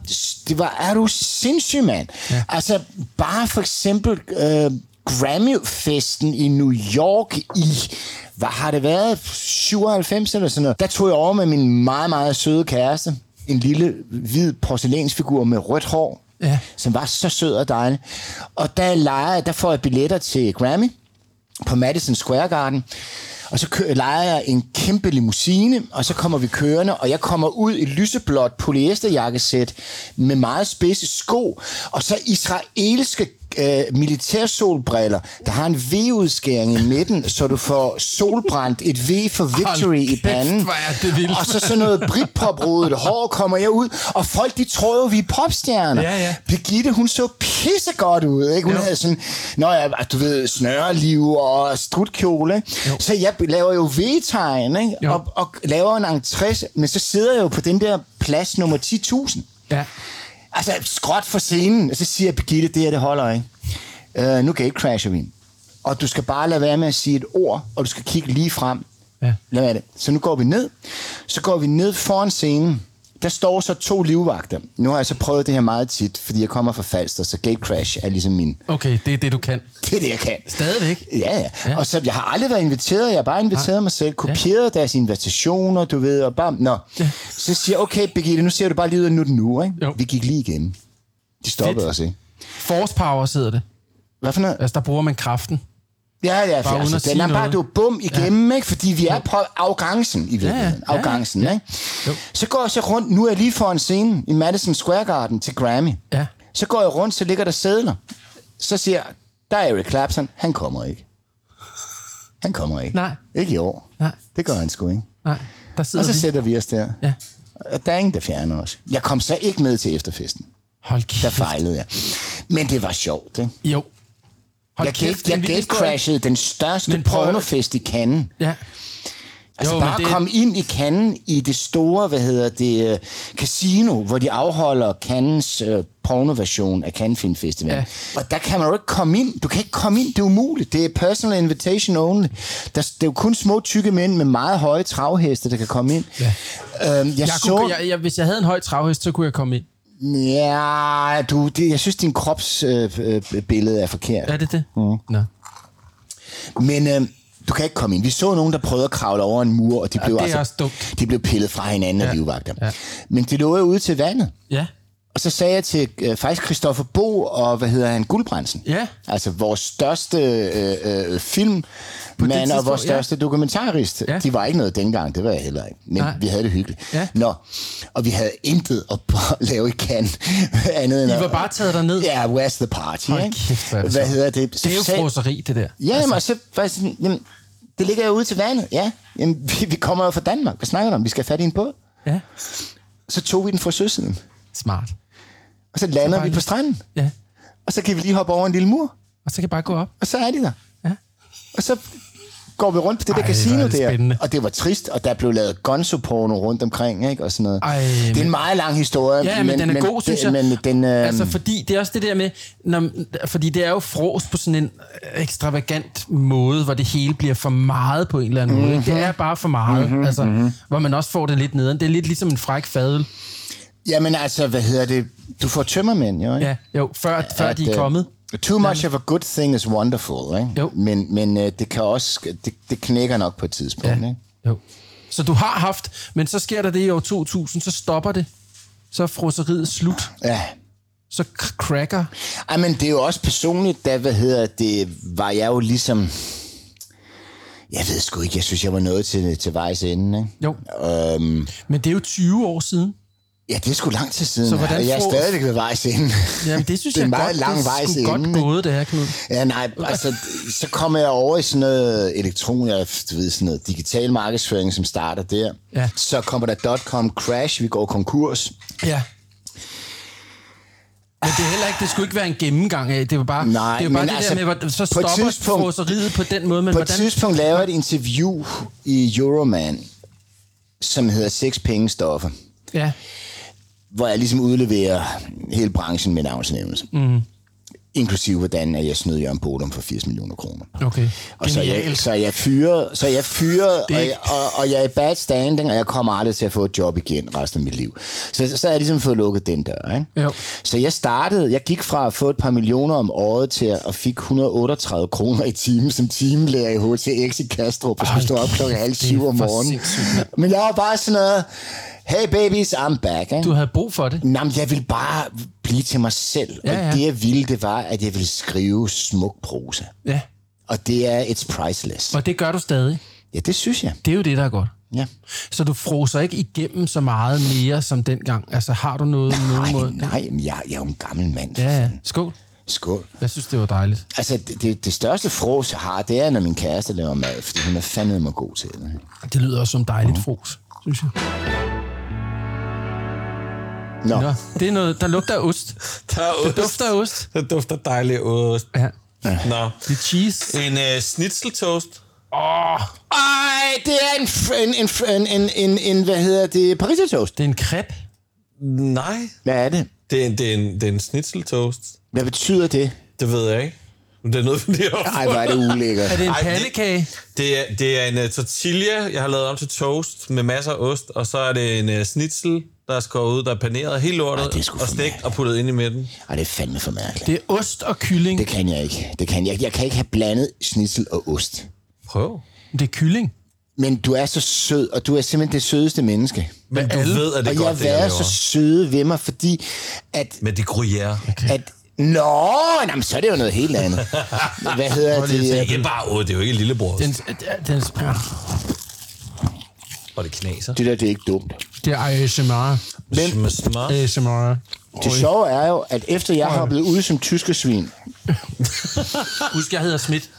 det var, er du sindssyg, mand? Ja. Altså, bare for eksempel øh, Grammy-festen i New York i, hvad har det været, 97 eller sådan noget. Der tog jeg over med min meget, meget søde kæreste. En lille, hvid porcelænsfigur med rødt hår Ja. som var så sød og dejlig. Og der leger jeg, der får jeg billetter til Grammy på Madison Square Garden. Og så kører, leger jeg en kæmpe limousine, og så kommer vi kørende, og jeg kommer ud i lyseblåt polyesterjakkesæt med meget spidse sko, og så israelske øh, militærsolbriller, der har en V-udskæring i midten, så du får solbrændt et V for victory i kæft, panden. Og så sådan noget britpoprodet hår kommer jeg ud, og folk de tror jo, vi er popstjerner. Ja, ja. Birgitte, hun så pissegodt ud, ikke? Hun Jo. havde sådan, nå ja, du ved, snøreliv og strutkjole, ikke? Så jeg laver jo V-tegn, ikke? Jo. Og, og laver en entré, men så sidder jeg jo på den der plads nummer 10.000. Ja. Altså, skråt for scenen. Og så siger Birgitte, det her, det holder ikke. Uh, nu gatecrasher vi. Og du skal bare lade være med at sige et ord, og du skal kigge lige frem. Ja. Lad være det. Så nu går vi ned. Så går vi ned foran scenen. Der står så to livvagter. Nu har jeg så prøvet det her meget tit, fordi jeg kommer fra Falster, så gatecrash er ligesom min... Okay, det er det, du kan. Det er det, jeg kan. Stadigvæk. Ja, ja. Ja. ja. Og så, jeg har aldrig været inviteret, jeg har bare inviteret Nej. mig selv, kopieret ja. deres invitationer, du ved, og bam, nå. Ja. Ja. Så siger jeg, okay, Birgitte, nu ser du bare lige ud af nu det nu, ikke? Jo. Vi gik lige igennem. De stoppede Fedt. os, ikke? Force power sidder det. Hvad for noget? Altså, der bruger man kraften. Ja, ja, Bare altså, den er bare, du bum igennem, ja. ikke? Fordi vi er på afgangsen i virkeligheden. ja, ja, afgangsen, ja. ikke? Jo. Så går jeg så rundt, nu er jeg lige foran scenen i Madison Square Garden til Grammy. Ja. Så går jeg rundt, så ligger der sædler. Så siger jeg, der er Eric Clapton, han kommer ikke. Han kommer ikke. Nej. Ikke i år. Nej. Det gør han sgu ikke. Nej, der sidder Og så vi. sætter vi os der. Ja. Og der er ingen, der fjerner os. Jeg kom så ikke med til efterfesten. Hold Der kæft. fejlede jeg. Men det var sjovt, ikke? Jo. Hold Jeg, kæft, jeg gatecrashede den største Men prøv- pornofest i Cannes. Ja. Altså Jo, bare det- komme ind i Cannes i det store, hvad hedder det, uh, casino, hvor de afholder Cannes uh, pornoversion af Cannes Film Festival. Ja. Og der kan man jo ikke komme ind. Du kan ikke komme ind, det er umuligt. Det er personal invitation only. Der, det er jo kun små, tykke mænd med meget høje travheste, der kan komme ind. Ja. Øhm, jeg, Jeg så... kunne, jeg, jeg, hvis jeg havde en høj travhest, så kunne jeg komme ind. Ja, du, det, jeg synes, din kropsbillede øh, øh, er forkert. Er det det? Mm. Nå. Men øh, du kan ikke komme ind. Vi så nogen, der prøvede at kravle over en mur, og de blev, det er altså, de blev pillet fra hinanden af livvagter. Ja. Men det lå jo ude til vandet. Ja. Og så sagde jeg til øh, faktisk Christoffer Bo og, hvad hedder han, Guldbrandsen. Ja. Altså vores største øh, øh, film, mand og vores ja. største dokumentarist. Ja. De var ikke noget dengang, det var jeg heller ikke. Men Nej. vi havde det hyggeligt. Ja. Nå, og vi havde intet at <laughs> lave i kan <laughs> andet end I at- var bare taget derned. Ja, where's the party, Hold ikke? kæft, Hvad sjovt. hedder det? Det er jo Så froseri, det der. Ja, altså. og så var jeg sådan, jamen, det ligger jo ude til vandet. Ja, jamen, <laughs> vi, vi kommer jo fra Danmark. Hvad snakker du om? Vi skal have fat i en båd. Ja. Så tog vi den fra søsiden. Smart. Og så lander bare vi lige- på stranden. Ja. Og så kan vi lige hoppe over en lille mur. Og så kan jeg bare gå op. Og så er de der. Ja. Og så går vi rundt på det der Ej, casino hvor er det der. spændende. Og det var trist, og der blev lavet gonzo-porno rundt omkring, ikke? Og sådan noget. Ej, det er men- en meget lang historie. Ja, men, den er god, synes jeg. Men den, øh, Altså, fordi det er også det der med, når, fordi det er jo fros på sådan en ekstravagant måde, hvor det hele bliver for meget på en eller anden mm-hmm. måde. Det er bare for meget, mm-hmm, altså, mm-hmm. hvor man også får det lidt nederen. Det er lidt ligesom en fræk fadel. Jamen altså, hvad hedder det? Du får tømmermænd, jo, ikke? Ja, jo, før, før At, de er øh, kommet. Too much of a good thing is wonderful, ikke? Jo. Men, men øh, det kan også, det, det knækker nok på et tidspunkt, Ja. ikke? Jo. Så du har haft, men så sker der det i år 2000, så stopper det. Så er froseriet slut. Ja. Så cracker. Ej, men det er jo også personligt, da, hvad hedder det, var jeg jo ligesom... Jeg ved sgu ikke, jeg synes, jeg var nået til, til vejs ende, ikke? Jo. Øhm, Men det er jo 20 år siden. Ja, det er sgu lang tid siden, Så hvordan jeg er stadigvæk ved vejs ende. Jamen, det synes Det er jeg meget godt, lang det vej er sgu til godt gået, det her, Knud. Ja, nej, altså, så kommer jeg over i sådan noget elektron, jeg, du ved, sådan noget digital markedsføring, som starter der. Ja. Så kommer der .com crash, vi går konkurs. Ja. Men det er heller ikke, det skulle ikke være en gennemgang af, det var bare, Nej, det var bare det altså, der med, hvor, så et stopper froseriet på den måde, men På et hvordan... tidspunkt laver jeg et interview i Euroman, som hedder Seks Pengestoffer, Ja, hvor jeg ligesom udleverer hele branchen med navnsnævnelse. Mm. Inklusive hvordan at jeg snød Jørgen Bodum for 80 millioner kroner. okay. Og så er, jeg, så jeg fyret, så jeg fyret Det og, jeg, og, og jeg er i bad standing, og jeg kommer aldrig til at få et job igen resten af mit liv. Så, så har jeg ligesom fået lukket den dør. Ikke? Jo. Så jeg startede, jeg gik fra at få et par millioner om året til at fik 138 kroner i timen som timelærer i HTX i Kastrup, og skulle stå op klokken halv syv om morgenen. Men jeg var bare sådan noget, hey babies, I'm back. Ikke? Du havde brug for det. Jamen, jeg ville bare blive til mig selv. Ja, og ja. det jeg ville, det var, at jeg ville skrive smuk prosa. Ja, Og det er, it's priceless. og det gør du stadig. Ja, det synes jeg. Det er jo det, der er godt. Ja. Så du froser ikke igennem så meget mere som dengang. Altså, har du noget på nogen Nej, måde? nej, men jeg, jeg er jo en gammel mand. Ja, ja. Skål. Skål. Jeg synes, det var dejligt. Altså, det, det, det største fros, jeg har, det er, når min kæreste laver mad, fordi hun er fandme mig god til det. Det lyder også som dejligt fros, synes jeg. Nå, Nå, det er noget, der lugter af ost. <laughs> Der er Det ost. dufter af ost. Det dufter dejligt ost. Ja. Nå. Det er cheese. En uh, schnitzeltoast. Åh, Ej, det er en, en, en, en, en, en, hvad hedder det, parisertoast. det er en crepe. Nej. Hvad er det? Det er, en, det, er en, det er en schnitzeltoast. Hvad betyder det? Det ved jeg ikke. Det er noget, det er Ej, hvor er det ulækkert. <laughs> Er det en Ej, det- pandekage? Det er, det er en uh, tortilla, jeg har lavet om til toast med masser af ost, og så er det en uh, schnitzel, der er skåret ud, der er paneret helt lortet, Ej, det er sgu og for stegt mærkeligt. og puttet ind i midten. Ej, det er fandme for mærkeligt. Det er ost og kylling. Det kan jeg ikke. Det kan jeg. Jeg kan ikke have blandet schnitzel og ost. Prøv. Det er kylling. Men du er så sød, og du er simpelthen det sødeste menneske. Men du ved, at det og er jeg godt, har det jeg været laver. så søde ved mig, fordi at... Men det er gruyère. at Nå, jamen, så er det jo noget helt andet. <laughs> Hvad hedder lige at Det er det? ikke bare ost, det er jo ikke lillebror. Den, den, Og det knaser. Det der, det er ikke dumt. det er ASMR. Men. ASMR. Det sjove er jo, at efter jeg har blevet ude som tyskersvin, <laughs> Husk, jeg hedder Schmidt.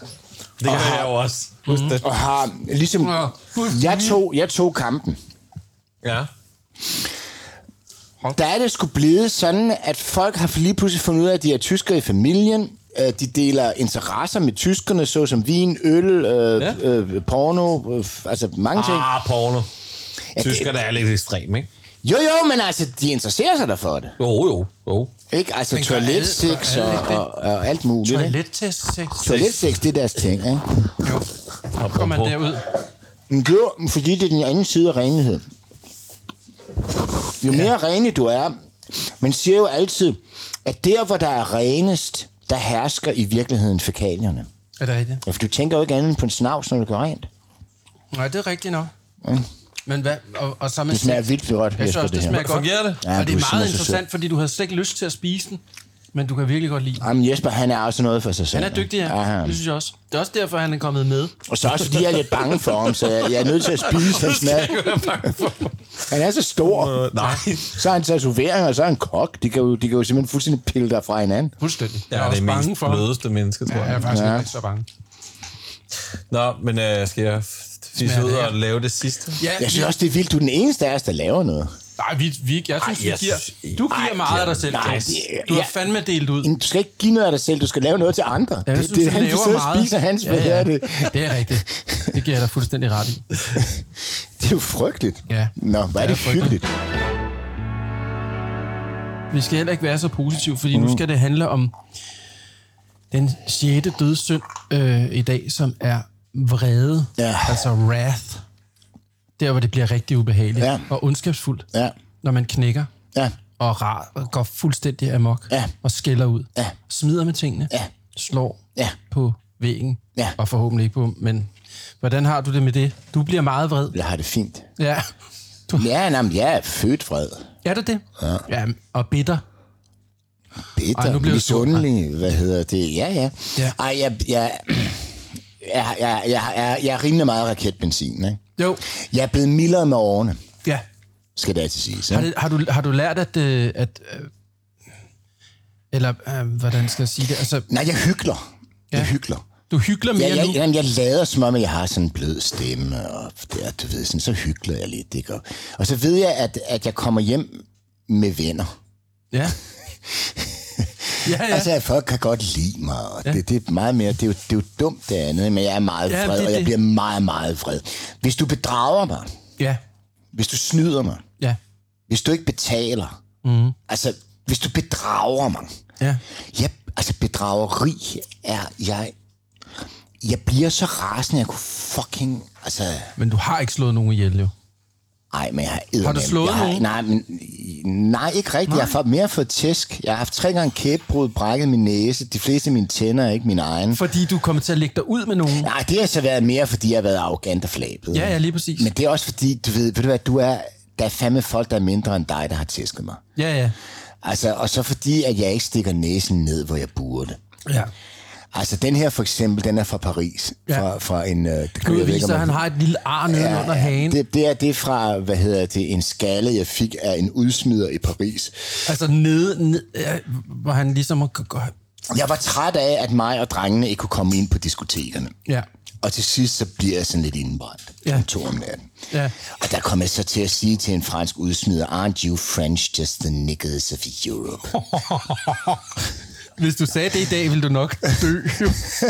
Det kan jeg jo også. Husk det. og har ligesom... Jeg tog, jeg tog kampen. Ja. Der er det sgu blevet sådan, at folk har lige pludselig fundet ud af, at de er tyskere i familien. Øh, De deler interesser med tyskerne, såsom vin, øl, øh, Ja. øh, porno, øh, altså mange ting. Ah, porno. det- Tyskerne er lidt ekstrem, ikke? Jo, jo, men altså, de interesserer sig der for det. Jo, jo, jo. Ikke? Altså toiletsex og, det? og, og alt muligt. ikke? Toilettest sex. Toiletsex, det er deres ting, ikke? Jo. Går man derud. Men det er jo, fordi det er den anden side af renlighed. Jo mere renlig du er, man siger jo altid, at der, hvor der er renest, der hersker i virkeligheden fækalierne. Er det rigtigt? Ja, for du tænker jo ikke andet på en snavs, når du gør rent. Nej, det er rigtigt nok. Men hvad? Og, og så med Det smager vildt godt, Jeg synes også, det her. smager godt. Fungerer det? Ja, og det er meget interessant, fordi du havde slet ikke lyst til at spise den, men du kan virkelig godt lide. Jamen Jesper, han er også noget for sig selv. Han er dygtig, ja. ja. Det synes jeg også. Det er også derfor, han er kommet med. Og så også fordi jeg er lidt bange for ham, så jeg jeg er nødt til at spise <laughs> hans mad. Han er så stor. Øh, nej. Så er han tatovering, og så er han kok. De kan jo, de kan jo simpelthen fuldstændig pille dig fra hinanden. Fuldstændig. Jeg er det mest blødeste menneske, tror Ja, jeg er jeg. faktisk Ja. ikke så bange. Nå, men øh, skal jeg fisse ud og lave det sidste? Ja, Jeg synes også, det er vildt. Du er den eneste af os, der laver noget. Nej, vi, vi, jeg synes, Ej, vi jeg giver, synes- du giver Ej, meget af dig selv, nej, Claus. det- Du har ja. fandme delt ud. Du skal ikke give noget af dig selv, du skal lave noget til andre. Ja, jeg det, synes, det, du han laver sidder meget. spiser hans, ja, ja. er det? Det er rigtigt. Det giver jeg dig fuldstændig ret i. <laughs> Det er jo frygteligt. Ja. Nå, hvor er Det det, er hyggeligt. Vi skal heller ikke være så positive, fordi Mm. nu skal det handle om den sjette dødssynd øh, i dag, som er vrede. Ja. Altså wrath. Der, hvor det bliver rigtig ubehageligt Ja. og ondskabsfuldt. Ja, Når man knækker ja, og, rar, og går fuldstændig amok Ja. og skælder ud. Ja. Smider med tingene. Ja. Slår Ja. på væggen. Ja. Og forhåbentlig ikke på, men hvordan har du det med det? Du bliver meget vred. jeg har det fint. Ja. Ja, nej, men jeg er født vred. Er det det? Ja. ja og bitter. Bitter, Ej, nu bliver du misundelig, hvad hedder det? Ja, ja. Ja. Ej, jeg, jeg, <clears throat> jeg, jeg, jeg, jeg, jeg er rimelig meget raketbenzin, ikke? Jo. Jeg er blevet mildere med årene, Ja. skal det altid siges. Har, Ikke? det, har, du, har du lært, at... Øh, at øh, eller, øh, hvordan skal jeg sige det? Altså, Nej, jeg hygler. Jeg hygler. du hygler mere Ja, jeg, nu. jamen, jeg lader som om, at jeg har sådan en blød stemme, og der, du ved, sådan, så hygler jeg lidt. Ikke? Og, og så ved jeg, at, at jeg kommer hjem med venner. Ja. <laughs> ja, ja. Altså, at folk kan godt lide mig, og ja. det, det er meget mere, det er, jo, det er jo dumt det andet, men jeg er meget Ja, vred, det og jeg bliver meget, meget vred. Hvis du bedrager mig, ja. hvis du snyder mig, Ja. hvis du ikke betaler, mm. altså, hvis du bedrager mig, Ja. jeg, altså, bedrageri er, jeg, jeg bliver så rasende, jeg kunne fucking, altså, Men du har ikke slået nogen ihjel, jo. Ej, men jeg har Har du slået jeg har, nogen? Nej, men, nej, ikke rigtigt. Nej. Jeg har fået mere fået tæsk. Jeg har haft tre gange kæbebrud, brækket min næse. De fleste af mine tænder er ikke mine egne. Fordi du kommer til at lægge dig ud med nogen. Nej, det har så været mere, fordi jeg har været arrogant og flabet. Ja, ja, lige præcis. Men det er også fordi, du ved, ved du hvad, du er, der er fandme folk, der er mindre end dig, der har tæsket mig. Ja, ja. Altså, og så fordi, at jeg ikke stikker næsen ned, hvor jeg burde. ja. Altså, den her for eksempel, den er fra Paris. Ja. Fra, fra en... Uh, det ikke, viser, om at han har et lille ar nede ja, under hagen. Det, det, er, det er fra, hvad hedder det, en skalle, jeg fik af en udsmider i Paris. Altså nede, ned, ja, hvor han ligesom... Jeg var træt af, at mig og drengene ikke kunne komme ind på diskotekerne. Ja. Og til sidst, så bliver jeg sådan lidt indbrændt. Ja. Ja. To om natten. Ja. Og der kom jeg så til at sige til en fransk udsmider, aren't you French just the niggas of Europe? <laughs> Hvis du sagde det i dag, ville du nok dø.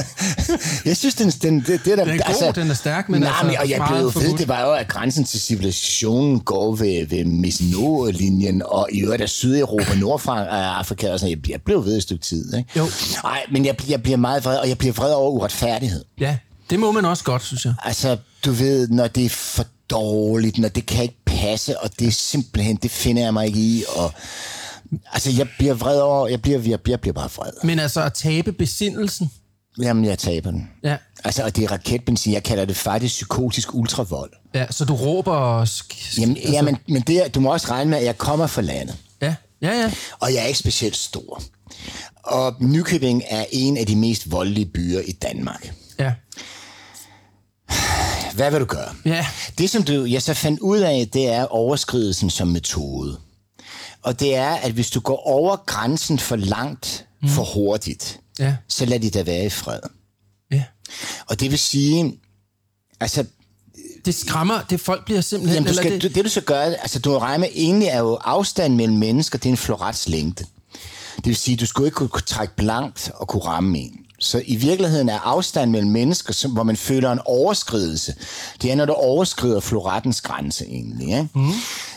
<laughs> jeg synes, den, den, det, det der, Den er god, den er stærk, men nej, altså men, og jeg blev ved, det var jo, at grænsen til civilisationen går ved, ved Maginot-linjen, og i øvrigt af Sydeuropa, Nordafrika og sådan jeg, jeg blev ved et stykke tid. Ikke? Jo. Nej, men jeg, jeg bliver meget vred, og jeg bliver vred over uretfærdighed. ja, det må man også godt, synes jeg. Altså, du ved, når det er for dårligt, når det kan ikke passe, og det er simpelthen, det finder jeg mig ikke i, og altså, jeg bliver vred over, jeg bliver, jeg, jeg bliver bare vred. Men altså at tabe besindelsen. Jamen, jeg taber den. Ja. Altså, og det er raketbenzin, jeg kalder det faktisk psykotisk ultravold. Ja, så du råber og... sk- Jamen, altså, jamen men det, er- du må også regne med, at jeg kommer fra landet, Ja, ja, ja. og jeg er ikke specielt stor. Og Nykøbing er en af de mest voldelige byer i Danmark. Ja, Hvad vil du gøre? ja. Det, som du, jeg så fandt ud af, det er overskridelsen som metode. Og det er, at hvis du går over grænsen for langt, mm. for hurtigt, Ja. så lad de da være i fred. ja. Og det vil sige, altså, Det skræmmer, det folk bliver simpelthen... jamen, du eller skal, det, det, det du skal gøre, altså du regner med, egentlig er jo afstand mellem mennesker, det er en florets længde. Det vil sige, du skulle ikke kunne, kunne trække blankt og kunne ramme en. Så i virkeligheden er afstand mellem mennesker, som, hvor man føler en overskridelse, det er, når du overskrider florettens grænse egentlig. Ikke? Mm.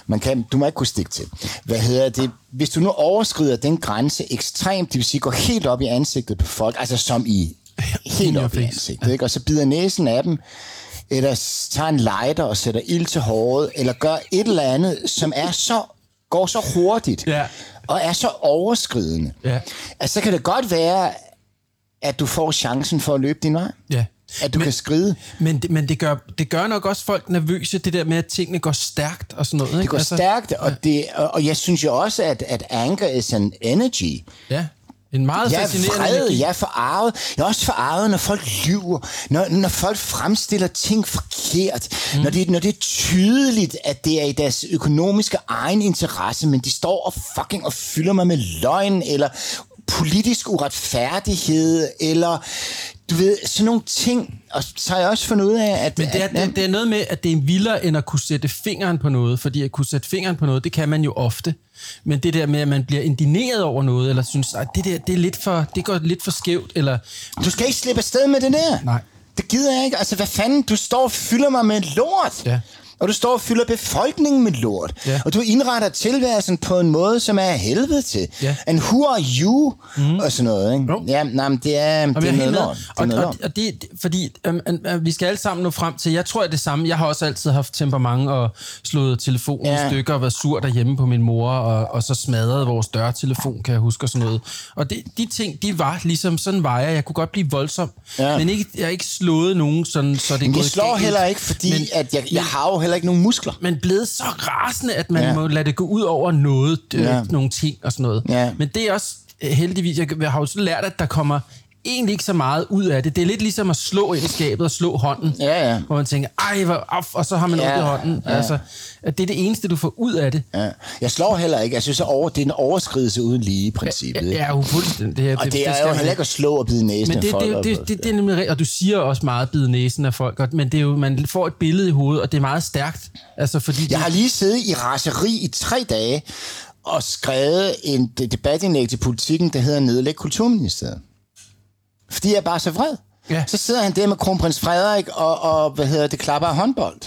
Man kan, du må ikke kunne stikke til. Hvad hedder det? Hvis du nu overskrider den grænse ekstremt, det vil sige går helt op i ansigtet på folk, altså som i <laughs> helt op i ansigtet, ikke? og så bider næsen af dem, eller tager en lighter og sætter ild til håret, eller gør et eller andet, som er så går så hurtigt, Ja. og er så overskridende. Ja. Altså, så kan det godt være, at du får chancen for at løbe din vej. ja. At du Men- kan skride. Men, det, men det, gør, det gør nok også folk nervøse, det der med, at tingene går stærkt og sådan noget. Ikke? Det går altså, stærkt, og, det, og, og jeg synes jo også, at, at anger is an energy. Ja, en meget Jeg er vred, energi. jeg er forarvet. Jeg er også forarvet, når folk lyver. Når, når folk fremstiller ting forkert. Mm. Når, det, når det er tydeligt, at det er i deres økonomiske egen interesse, men de står og fucking og fylder mig med løgn, eller politisk uretfærdighed, eller du ved, sådan nogle ting, og så har jeg også fundet ud af, at... Men det er, at, det, det er noget med, at det er vildere end at kunne sætte fingeren på noget, fordi at kunne sætte fingeren på noget, det kan man jo ofte. Men det der med, at man bliver indineret over noget, eller synes, at det der, det, er lidt for, det går lidt for skævt, eller... Du skal ikke slippe afsted med det der. Nej. Det gider jeg ikke. Altså, hvad fanden? Du står og fylder mig med lort. Ja. Og du står og fylder befolkningen med lort. Ja. Og du indretter tilværelsen på en måde, som er helvede til. Ja. And who are you? Mm. Og sådan noget, ikke? Jo. Ja, nej, men det er, det Og, er noget lort. Det og, det, fordi øhm, øh, vi skal alle sammen nå frem til, jeg tror, det samme, jeg har også altid haft temperament og slået telefonen Ja. i stykker og været sur derhjemme på min mor, og, og så smadrede vores dørtelefon, kan jeg huske, og sådan noget. Og det, de ting, de var ligesom, sådan var jeg. Jeg kunne godt blive voldsom, Ja. men ikke, jeg har ikke slået nogen, sådan, så det er Men jeg slår galt. heller ikke, fordi men, at jeg, jeg har jo heller ikke nogen muskler. men blevet så rasende, at man ja. Må lade det gå ud over noget, øh, ja. Nogle ting og sådan noget. Ja. Men det er også øh, heldigvis, jeg, jeg har jo så lært, at der kommer egentlig ikke så meget ud af det. Det er lidt ligesom at slå ind i skabet og slå hånden. Ja, ja. Hvor man tænker, ej, hvor af, og så har man Ja, ondt i hånden. ja. Altså, det er det eneste, du får ud af det. Ja. Jeg slår heller ikke. Jeg synes, at over, det er en overskridelse uden lige i princippet. ikke? Ja, jo fuldstændig. Det, Og det er skal jo heller ikke at slå og bide næsen Men af det, folk. det, og- det, det, det er nemlig og du siger også meget bide næsen af folk, men det er jo, man får et billede i hovedet, og det er meget stærkt. Altså, fordi Jeg har lige siddet i raseri i tre dage og skrevet en de- debatindlæg til politikken, der hedder Nedlæg Kulturministeriet. Fordi jeg er bare så vred. Ja. Så sidder han der med kronprins Frederik og, og hvad hedder det, klapper af håndbold.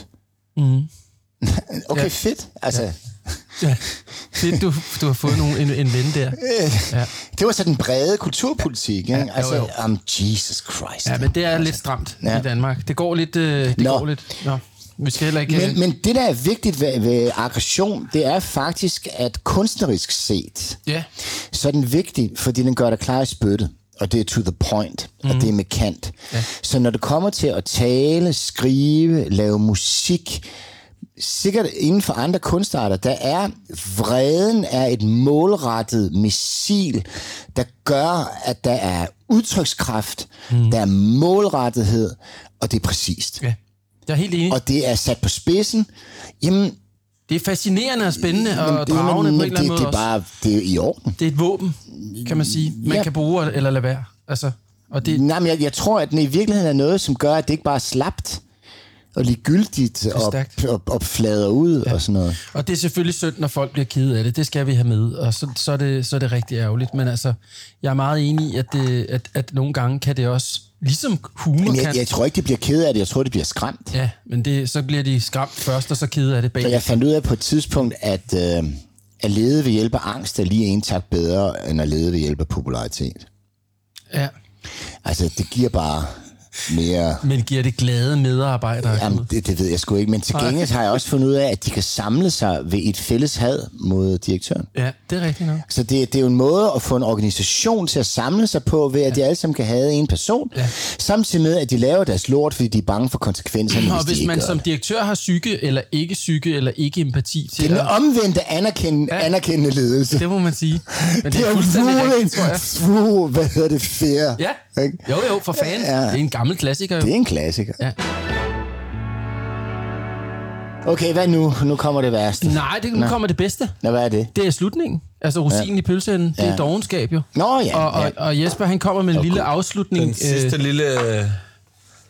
Mm. <laughs> okay, Ja. fedt. Altså, ja. Ja, fedt, du, du har fået nogen, en, en ven der. <laughs> Ja. det var så den brede kulturpolitik. Ikke? jo, altså, jo. Um, Jesus Christ. ja, men det er lidt stramt ja. Ja. i Danmark. Det går lidt... Øh, det Nå. går lidt Nå, vi skal heller ikke... Men, men det, der er vigtigt ved, ved aggression, det er faktisk, at kunstnerisk set, ja, så er den vigtig, fordi den gør dig klar i spyttet. Og det er to the point, mm. og det er med kant. Ja. Så når det kommer til at tale, skrive, lave musik, sikkert inden for andre kunstarter, der er vreden er et målrettet missil, der gør, at der er udtrykskraft, mm. der er målrettighed, og det er præcist. ja. Jeg er helt enig. Og det er sat på spidsen. Jamen, Det er fascinerende og spændende og det, dragende men på en eller anden det, måde det er bare det er i orden. Det er et våben, kan man sige. Man Ja. kan bruge eller lade være. Altså, og det, Nej, men jeg, jeg tror, at den i virkeligheden er noget, som gør, at det ikke bare er slapt og ligegyldigt og, og, og flader ud ja. og sådan noget. Og det er selvfølgelig synd, når folk bliver kede af det. Det skal vi have med, og så, så, er, det, så er det rigtig ærgerligt. Men altså, jeg er meget enig i, at, det, at, at nogle gange kan det også, ligesom humor Men kan... jeg, jeg tror ikke, de bliver ked af det. Jeg tror, de bliver skræmt. Ja, men det, så bliver de skræmt først, og så kede af det Så bag. jeg fandt ud af på et tidspunkt, at øh, at lede ved hjælp af angst er lige en tak bedre, end at lede ved hjælp af popularitet. Ja. Altså, det giver bare mere... Men giver det glade medarbejdere? Jamen, det, det ved jeg sgu ikke, men til gengæld har jeg også fundet ud af, at de kan samle sig ved et fælles had mod direktøren. Ja, det er rigtigt nok. Så det, det er jo en måde at få en organisation til at samle sig på, ved at de alle sammen kan have en person, Ja. samtidig med, at de laver deres lort, fordi de er bange for konsekvenserne, Og hvis, de hvis ikke man som direktør har psyke, eller ikke psyke, eller ikke empati til Det er den omvendte anerkendende, Ja. anerkendende ledelse. det må man sige. Men det Det er er fuldstændig jo rigtigt, tror jeg. True, hvad hedder det, fair. Ja, Ikke? jo jo, for fanden. Ja. Det er en gammel klassiker jo. Det er en klassiker. Ja. Okay, hvad nu? Nu kommer det værste. Nej, det, nu kommer det bedste. Nå, hvad er det? Det er slutningen. Altså rosinen ja. i pølseenden. Det er Ja. dogenskab jo. Nå ja, Og, og, ja. og Jesper, han kommer med en lille afslutning. Den sidste lille øh,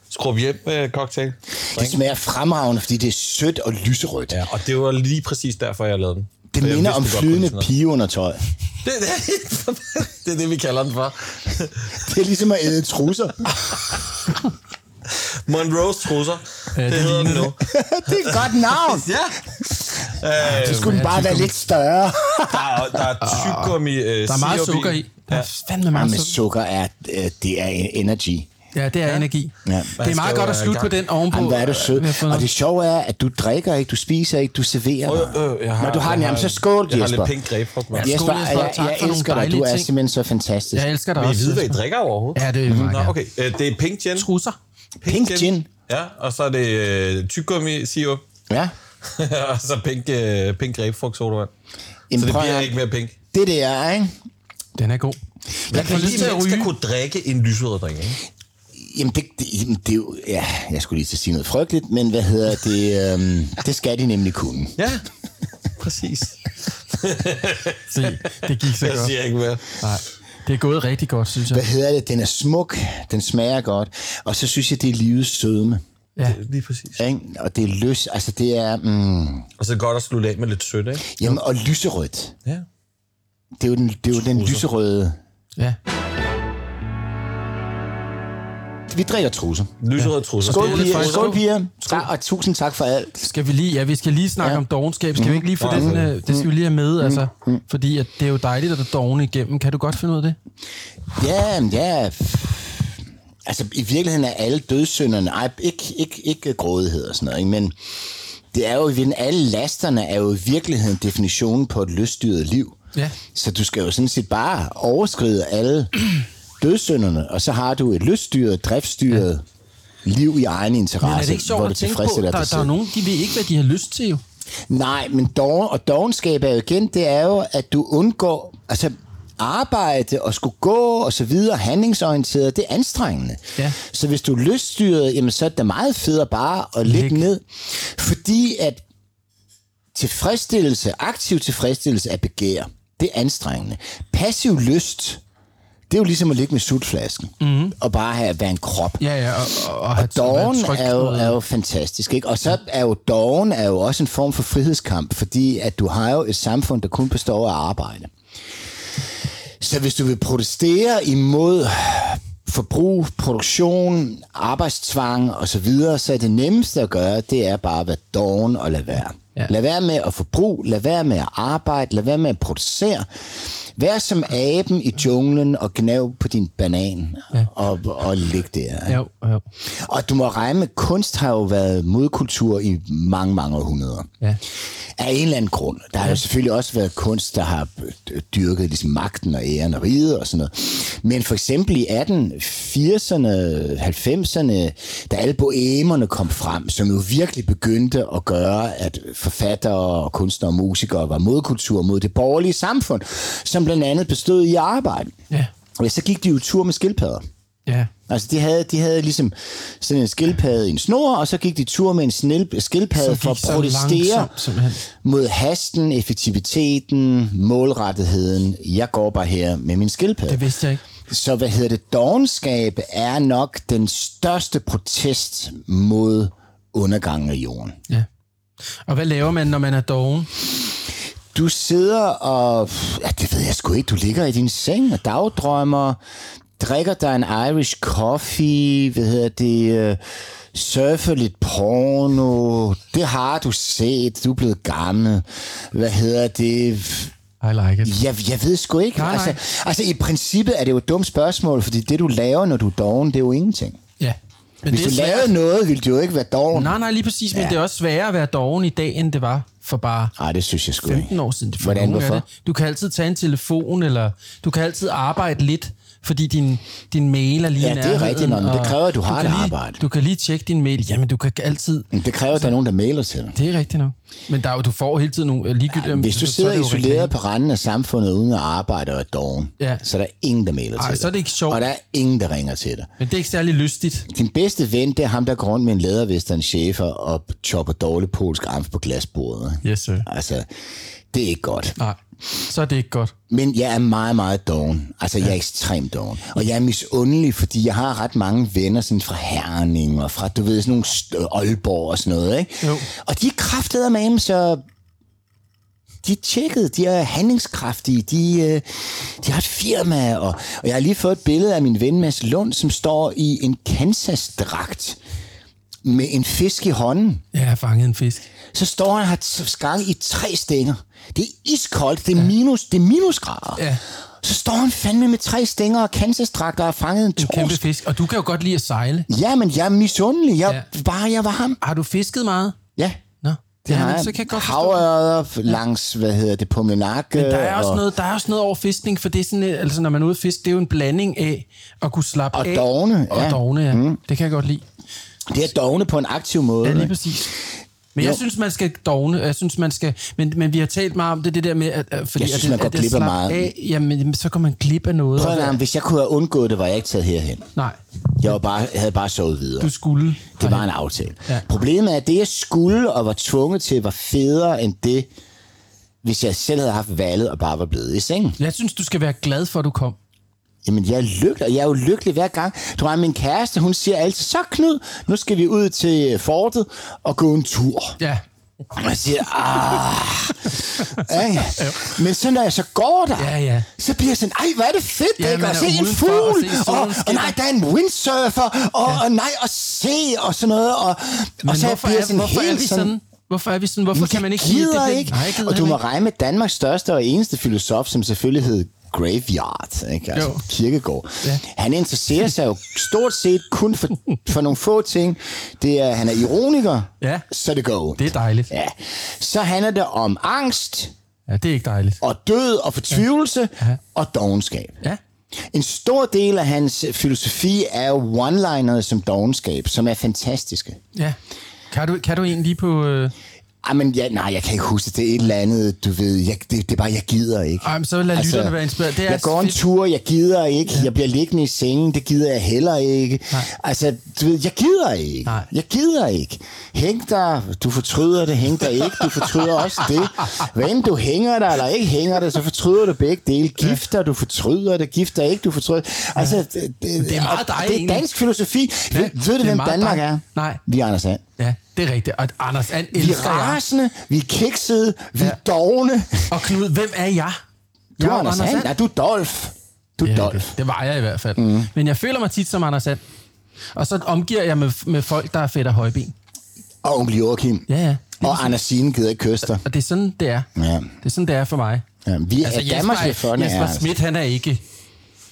skrub hjem øh, cocktail. Det smager fremragende, fordi det er sødt og lyserødt. Ja, og det var lige præcis derfor, jeg lavede den. Det jeg minder om flydende pigeundertøj. Det, det, det er det, vi kalder den for. <laughs> Det er ligesom at æde trusser. Monroe's trusser. Ja, det, det hedder den nu. <laughs> det er et godt navn. Ja. Øh, Så skulle den bare være lidt større. der, er, der er <laughs> tyggegummi. Øh, Der er meget sukker i. Der er fandme meget men sukker. sukker er, øh, det er energy. Ja, det er ja. energi. Ja. Det er skal meget godt at slutte på den ovenpå. Jamen, hvor er du sød. Vi Og det sjove er, at du drikker ikke, du spiser ikke, du serverer Øh, øh, jeg har, Når du har jeg den, jamen, så skål, Jeg har Jesper. lidt pink grapefrugt. Ja, Jesper, Skål, Jesper. jeg, Tak jeg for nogle elsker dig. Du er simpelthen så fantastisk. Jeg elsker dig også. vide, hvad I Jesper. drikker overhovedet? Ja, det er meget Nå, okay. Øh, Det er pink gin. Trusser. Pink gin. Ja, og så er det øh, tyggegummi sirup. Ja. <laughs> og så pink, øh, pink grapefrugt sodavand. Så det bliver ikke mere pink. Det det er, ikke? Den er god. Jeg lyst til at mennesker ryge. kunne drikke en lyserød drink, ikke? Jamen, det, det, jamen, det er jo... Ja, jeg skulle lige til at sige noget frygteligt, men hvad hedder det? Øhm, <laughs> det skal de nemlig kunne. Ja, præcis. <laughs> Se, det gik så Jeg godt. siger ikke mere. Nej. Det er gået rigtig godt, synes jeg. Hvad hedder det? Den er smuk, den smager godt, og så synes jeg, det er livets sødme. Ja. Lige præcis. Ikke? Og det er løs, altså det er, mm, Og så er det godt at slutte af med lidt sødt, ikke? jamen, og lyserødt. Ja. Det er jo den, det er jo den lyserøde. ja. Vi drikker trusser. Lyserød trusser. det er Skål, lidt piger. Skål, piger. Tak, og tusind tak for alt. Skal vi lige, ja, vi skal lige snakke Ja. ja. om dogenskab. Skal vi ikke lige få den, øh, det skal vi lige have med, altså. Fordi at det er jo dejligt, at der er dogne igennem. Kan du godt finde ud af det? Ja, ja. Altså, i virkeligheden er alle dødssynderne, ej, ikke, ikke, ikke grådighed og sådan noget, ikke? men det er jo, i virkeligheden- alle lasterne er jo i virkeligheden definitionen på et lyststyret liv. Ja. Så du skal jo sådan set bare overskride alle dødssynderne, og så har du et lyststyret, driftstyret ja. liv i egen interesse, Men er det ikke hvor sjovt du at tænke på? tilfredsstiller Der, der er nogen, de ved ikke, hvad de har lyst til jo. Nej, men doven, og dogenskab er jo igen, det er jo, at du undgår, altså arbejde og skulle gå og så videre, handlingsorienteret, det er anstrengende. Ja. Så hvis du er lyststyret, jamen så er det meget federe bare at ligge Ligge. ned. Fordi at tilfredsstillelse, aktiv tilfredsstillelse af begær, det er anstrengende. Passiv lyst, det er jo ligesom at ligge med sutflasken mm. og bare have, være en krop. Ja, ja, og, og, og, være tryg er jo, er jo fantastisk, ikke? Og så er jo dogen er jo også en form for frihedskamp, fordi at du har jo et samfund, der kun består af arbejde. Så hvis du vil protestere imod forbrug, produktion, arbejdstvang og så videre, så er det nemmeste at gøre, det er bare at være doven og lade være. Ja. Ja. Lad være med at forbruge, lad være med at arbejde, lad være med at producere. Vær som aben i junglen og gnav på din banan ja. og, og lig der. Jo, jo. Og du må regne med, kunst har jo været modkultur i mange, mange århundreder. Ja. Af en eller anden grund. Der har jo selvfølgelig også været kunst, der har dyrket ligesom magten og æren og riget og sådan noget. Men for eksempel i 1880'erne, 90'erne, da alle boemerne kom frem, som jo virkelig begyndte at gøre, at forfattere og kunstnere og musikere var modkultur mod det borgerlige samfund, som blandt andet bestod i arbejde. Ja. Og så gik de jo tur med skildpadder. Ja. Altså, de havde, de havde ligesom sådan en skildpadde i en snor, og så gik de tur med en snil, skildpadde for at protestere langsomt, mod hasten, effektiviteten, målrettigheden. Jeg går bare her med min skildpadde. Det vidste jeg ikke. Så hvad hedder det? Dogenskab er nok den største protest mod undergangen af jorden. Ja. Og hvad laver man, når man er doven? Du sidder og... Ja, det ved jeg sgu ikke. Du ligger i din seng og dagdrømmer, drikker dig en Irish coffee, hvad hedder det... Øh, surfer lidt porno. Det har du set. Du er blevet gammel. Hvad hedder det? I like it. Jeg, jeg ved sgu ikke. Nej, nej. Altså, altså, i princippet er det jo et dumt spørgsmål, fordi det, du laver, når du er doven, det er jo ingenting. Men Hvis det du er svært. lavede noget, ville du jo ikke være doven. Nej, nej, lige præcis. Men Ja. det er også sværere at være doven i dag, end det var for bare Nej, det synes jeg sgu 15 ikke. år siden. For Hvordan, hvorfor? Det. Du kan altid tage en telefon, eller du kan altid arbejde lidt, fordi din, din mail er lige Ja, det er rigtigt nok, men det og kræver, at du har kan et lige, arbejde. Du kan lige tjekke din mail. Jamen, du kan altid... Men Det kræver, at der er nogen, der mailer til dig. Det er rigtigt nok. Men der, er jo- du får hele tiden nogle ligegyldige... Hvis du så- så sidder er jo isoleret på randen af samfundet uden at arbejde og er doven, Ja. så er der ingen, der mailer Ej, til dig. så er det ikke sjovt. Og der er ingen, der ringer til dig. Men det er ikke særlig lystigt. Din bedste ven, det er ham, der går rundt med en lædervestern chefer og chopper dårlig polsk amf på glasbordet. Yes, sir. Altså, det er ikke godt. Nej, så er det ikke godt. Men jeg er meget, meget doven. Altså, jeg er ekstremt doven. Og jeg er misundelig, fordi jeg har ret mange venner sådan fra Herning og fra, du ved, sådan nogle Aalborg og sådan noget, ikke? Jo. Og de er kraftede med så de er tjekket, de er handlingskraftige, de, øh, de har et firma, og, og jeg har lige fået et billede af min ven Mads Lund, som står i en Kansas-dragt med en fisk i hånden. Jeg har fanget en fisk. Så står han og har skang i tre stænger. Det er iskoldt, det er, minus, det er minusgrader. Ja. Så står han fandme med tre stænger og Kansas-dragter og har fanget en En kæmpe torsk. fisk. Og du kan jo godt lide at sejle. Ja, men jeg er misundelig. Jeg, Ja. Bare jeg var ham. Har du fisket meget? Ja, Nå, det ja, har jeg. så kan jeg godt. Havørder langs, hvad hedder det, Pomenakke. Men der er, også og, noget, der er også noget over fiskning, for det er sådan, altså når man er ude at fiske, det er jo en blanding af at kunne slappe Og af. dogne, Og ja. dogne, ja. Mm. Det kan jeg godt lide. Det er dogne på en aktiv måde. Ja, lige præcis. Men Jo. jeg synes, man skal dogne. Jeg synes, man skal... Men, men vi har talt meget om det, det der med... At, at, fordi Jeg synes, at, man går glip af meget. Af, jamen, så går man glip af noget. Prøv at hvis jeg kunne have undgået det, var jeg ikke taget herhen. Nej, Jeg, var bare, havde bare sovet videre. du skulle. Det var en aftale. Ja. Problemet er, at det, jeg skulle og var tvunget til, var federe end det, hvis jeg selv havde haft valget og bare var blevet i sengen. Jeg synes, du skal være glad for, at du kom. Jamen, jeg er lykkelig, og jeg er jo lykkelig hver gang. Du har min kæreste, hun siger altid, så Knud, nu skal vi ud til fortet og gå en tur. Ja. Og jeg siger, ah. Men så når jeg så går der, Ja, ja. så bliver jeg sådan, ej, hvor er det fedt, Ja, ikke? man Og er se en og fugl, og, og, skinner. nej, der er en windsurfer, og, ja. og nej, og se, og sådan noget. Og, Men og så hvorfor, bliver er, jeg sådan hvorfor er helt vi sådan? Hvorfor er vi sådan? Hvorfor Men kan man ikke lide det? ikke. Nej, og du må regne med Danmarks største og eneste filosof, som selvfølgelig hed Graveyard, ikke? altså Jo. kirkegård. Ja. Han interesserer sig jo stort set kun for, for nogle få ting. Det er, han er ironiker, Ja. så det går. Det er dejligt. Ja. Så handler det om angst Ja, det er ikke dejligt. og død og fortvivlelse Ja. og dogenskab. Ja. En stor del af hans filosofi er jo one-linere som dogenskab, som er fantastiske. Ja. Kan du, kan du en lige på... Øh... Ej, men ja, nej, jeg kan ikke huske det. Det er et eller andet, du ved. Jeg, det, det er bare, jeg gider ikke. Ej, men så lad lytterne være inspireret. Det er jeg går en tur, jeg gider ikke. Ja. Jeg bliver liggende i sengen, det gider jeg heller ikke. Nej. Altså, du ved, jeg gider ikke. Nej. Jeg gider ikke. Hæng dig, du fortryder det. Hæng dig ikke, du fortryder også det. Hvad end du hænger dig eller ikke hænger dig, så fortryder du begge dele. Gift dig, du fortryder det. Gift dig ikke, du fortryder Altså, det, det, Det er meget dig, Det er egentlig. dansk filosofi. Ja, ved, ved det du, hvem Danmark dig. er? Nej. Vi er Anders Sand. Ja, det er rigtigt. Og Anders And Vi elsker er jeg. rasende, vi er kiksede, vi er Ja. dogne. Og Knud, hvem er jeg? Du er Anders Sand. Nej, du er Dolf. Du er Ja, Dolf. det, var jeg i hvert fald. Mm. Men jeg føler mig tit som Anders And. Og så omgiver jeg med, med folk, der er fedt af højben. Og onkel Joachim. Ja, ja. Og Anders Signe gider ikke kysse dig. Og det er sådan, det er. Ja. Det er sådan, det er for mig. Ja, vi er altså, Danmarks Jesper, Jesper, Jesper Schmidt, han er ikke...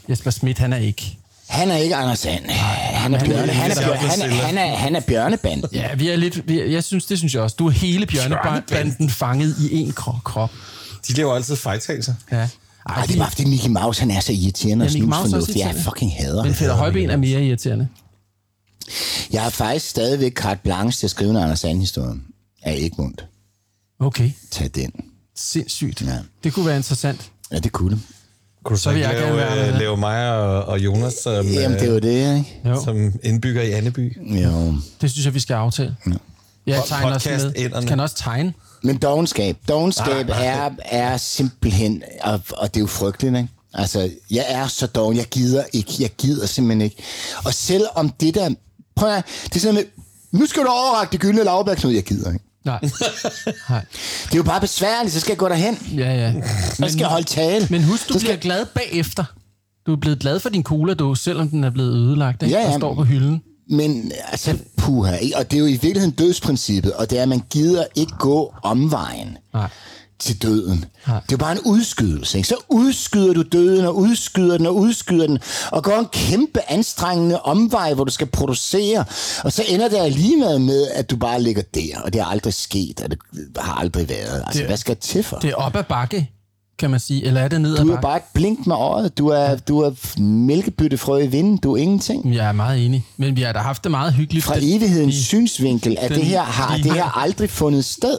Jesper Schmidt, han er ikke... Han er ikke Anders Sand. Han er, han er bjørne, han, er, bjørne, han, er, han, er, han er bjørneband. Ja, vi er lidt... Vi er, jeg synes, det synes jeg også. Du er hele bjørnebanden fanget i én kro- krop. De laver altid fejltagelser. Ja. Ej, det er bare fordi Mickey Mouse, han er så irriterende og Ja, er også snusfornuftig. Jeg fucking hader Men. Peter Højben er mere irriterende. Jeg har faktisk stadigvæk carte blanche til at skrive en Anders Sand-historie af Egmont. Okay. Tag den. Sindssygt. Ja. Det kunne være interessant. Ja, det kunne det. Kunne du så, vil ikke jeg lave, gerne være øh, lave mig og, og Jonas som, Jamen, det er jo det, ikke? Jo. som indbygger i Anneby? Jo. Det synes jeg, vi skal aftale. Jeg Pod- tegner også med. Kan også tegne. Men dogenskab. Dogenskab Nej, nej. er, er simpelthen, og, og det er jo frygteligt, ikke? Altså, jeg er så doven, jeg gider ikke, jeg gider simpelthen ikke. Og selvom det der, prøv at, det er sådan med, nu skal du overrække det gyldne lavbærknud, jeg gider ikke. Nej. <laughs> Nej. Det er jo bare besværligt, så skal jeg gå derhen. Ja, ja. Så skal jeg holde tale. Men husk, du så bliver skal, glad bagefter. Du er blevet glad for din cola, du, selvom den er blevet ødelagt, ikke? Ja, ja. Og står på hylden. Men altså, puha, og det er jo i virkeligheden dødsprincippet, og det er, at man gider ikke gå omvejen. Nej. Til døden. Nej. Det er bare en udskydelse. Ikke? Så udskyder du døden, og udskyder den, og udskyder den, og går en kæmpe anstrengende omvej, hvor du skal producere, og så ender det alligevel med, at du bare ligger der, og det har aldrig sket, og det har aldrig været. Altså, Det- hvad skal til for? Det er op ad bakke, kan man sige. Eller er det ned ad Du er bakke? bare et blink med øjet. Du er, du er mælkebyttefrø i vinden. Du er ingenting. Jeg er meget enig. Men vi har da haft det meget hyggeligt. Fra evighedens synsvinkel, at den- det her har de- det her aldrig fundet sted.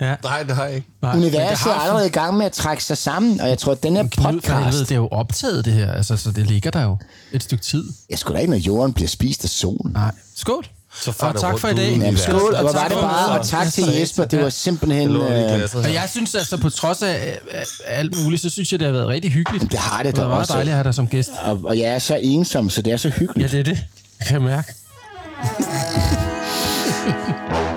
Ja. Nej, det har jeg ikke. Nej, det Universet er har- allerede i gang med at trække sig sammen, og jeg tror, at den her Knud, for helvede, podcast... det er jo optaget, det her. Altså, så det ligger der jo et stykke tid. Jeg skulle da ikke, når jorden bliver spist af solen. Nej. Skål. Så farer Og det tak for i dag. Jamen, skål, og hvor tak var det for bare, og tak til Jesper. Det var simpelthen... Det Øh, Og jeg synes altså, på trods af, alt muligt, så synes jeg, det har været rigtig hyggeligt. det har det det da var meget også. dejligt at have dig som gæst. og, og jeg er så ensom, så det er så hyggeligt. Ja, det er det. Kan jeg mærke. <laughs>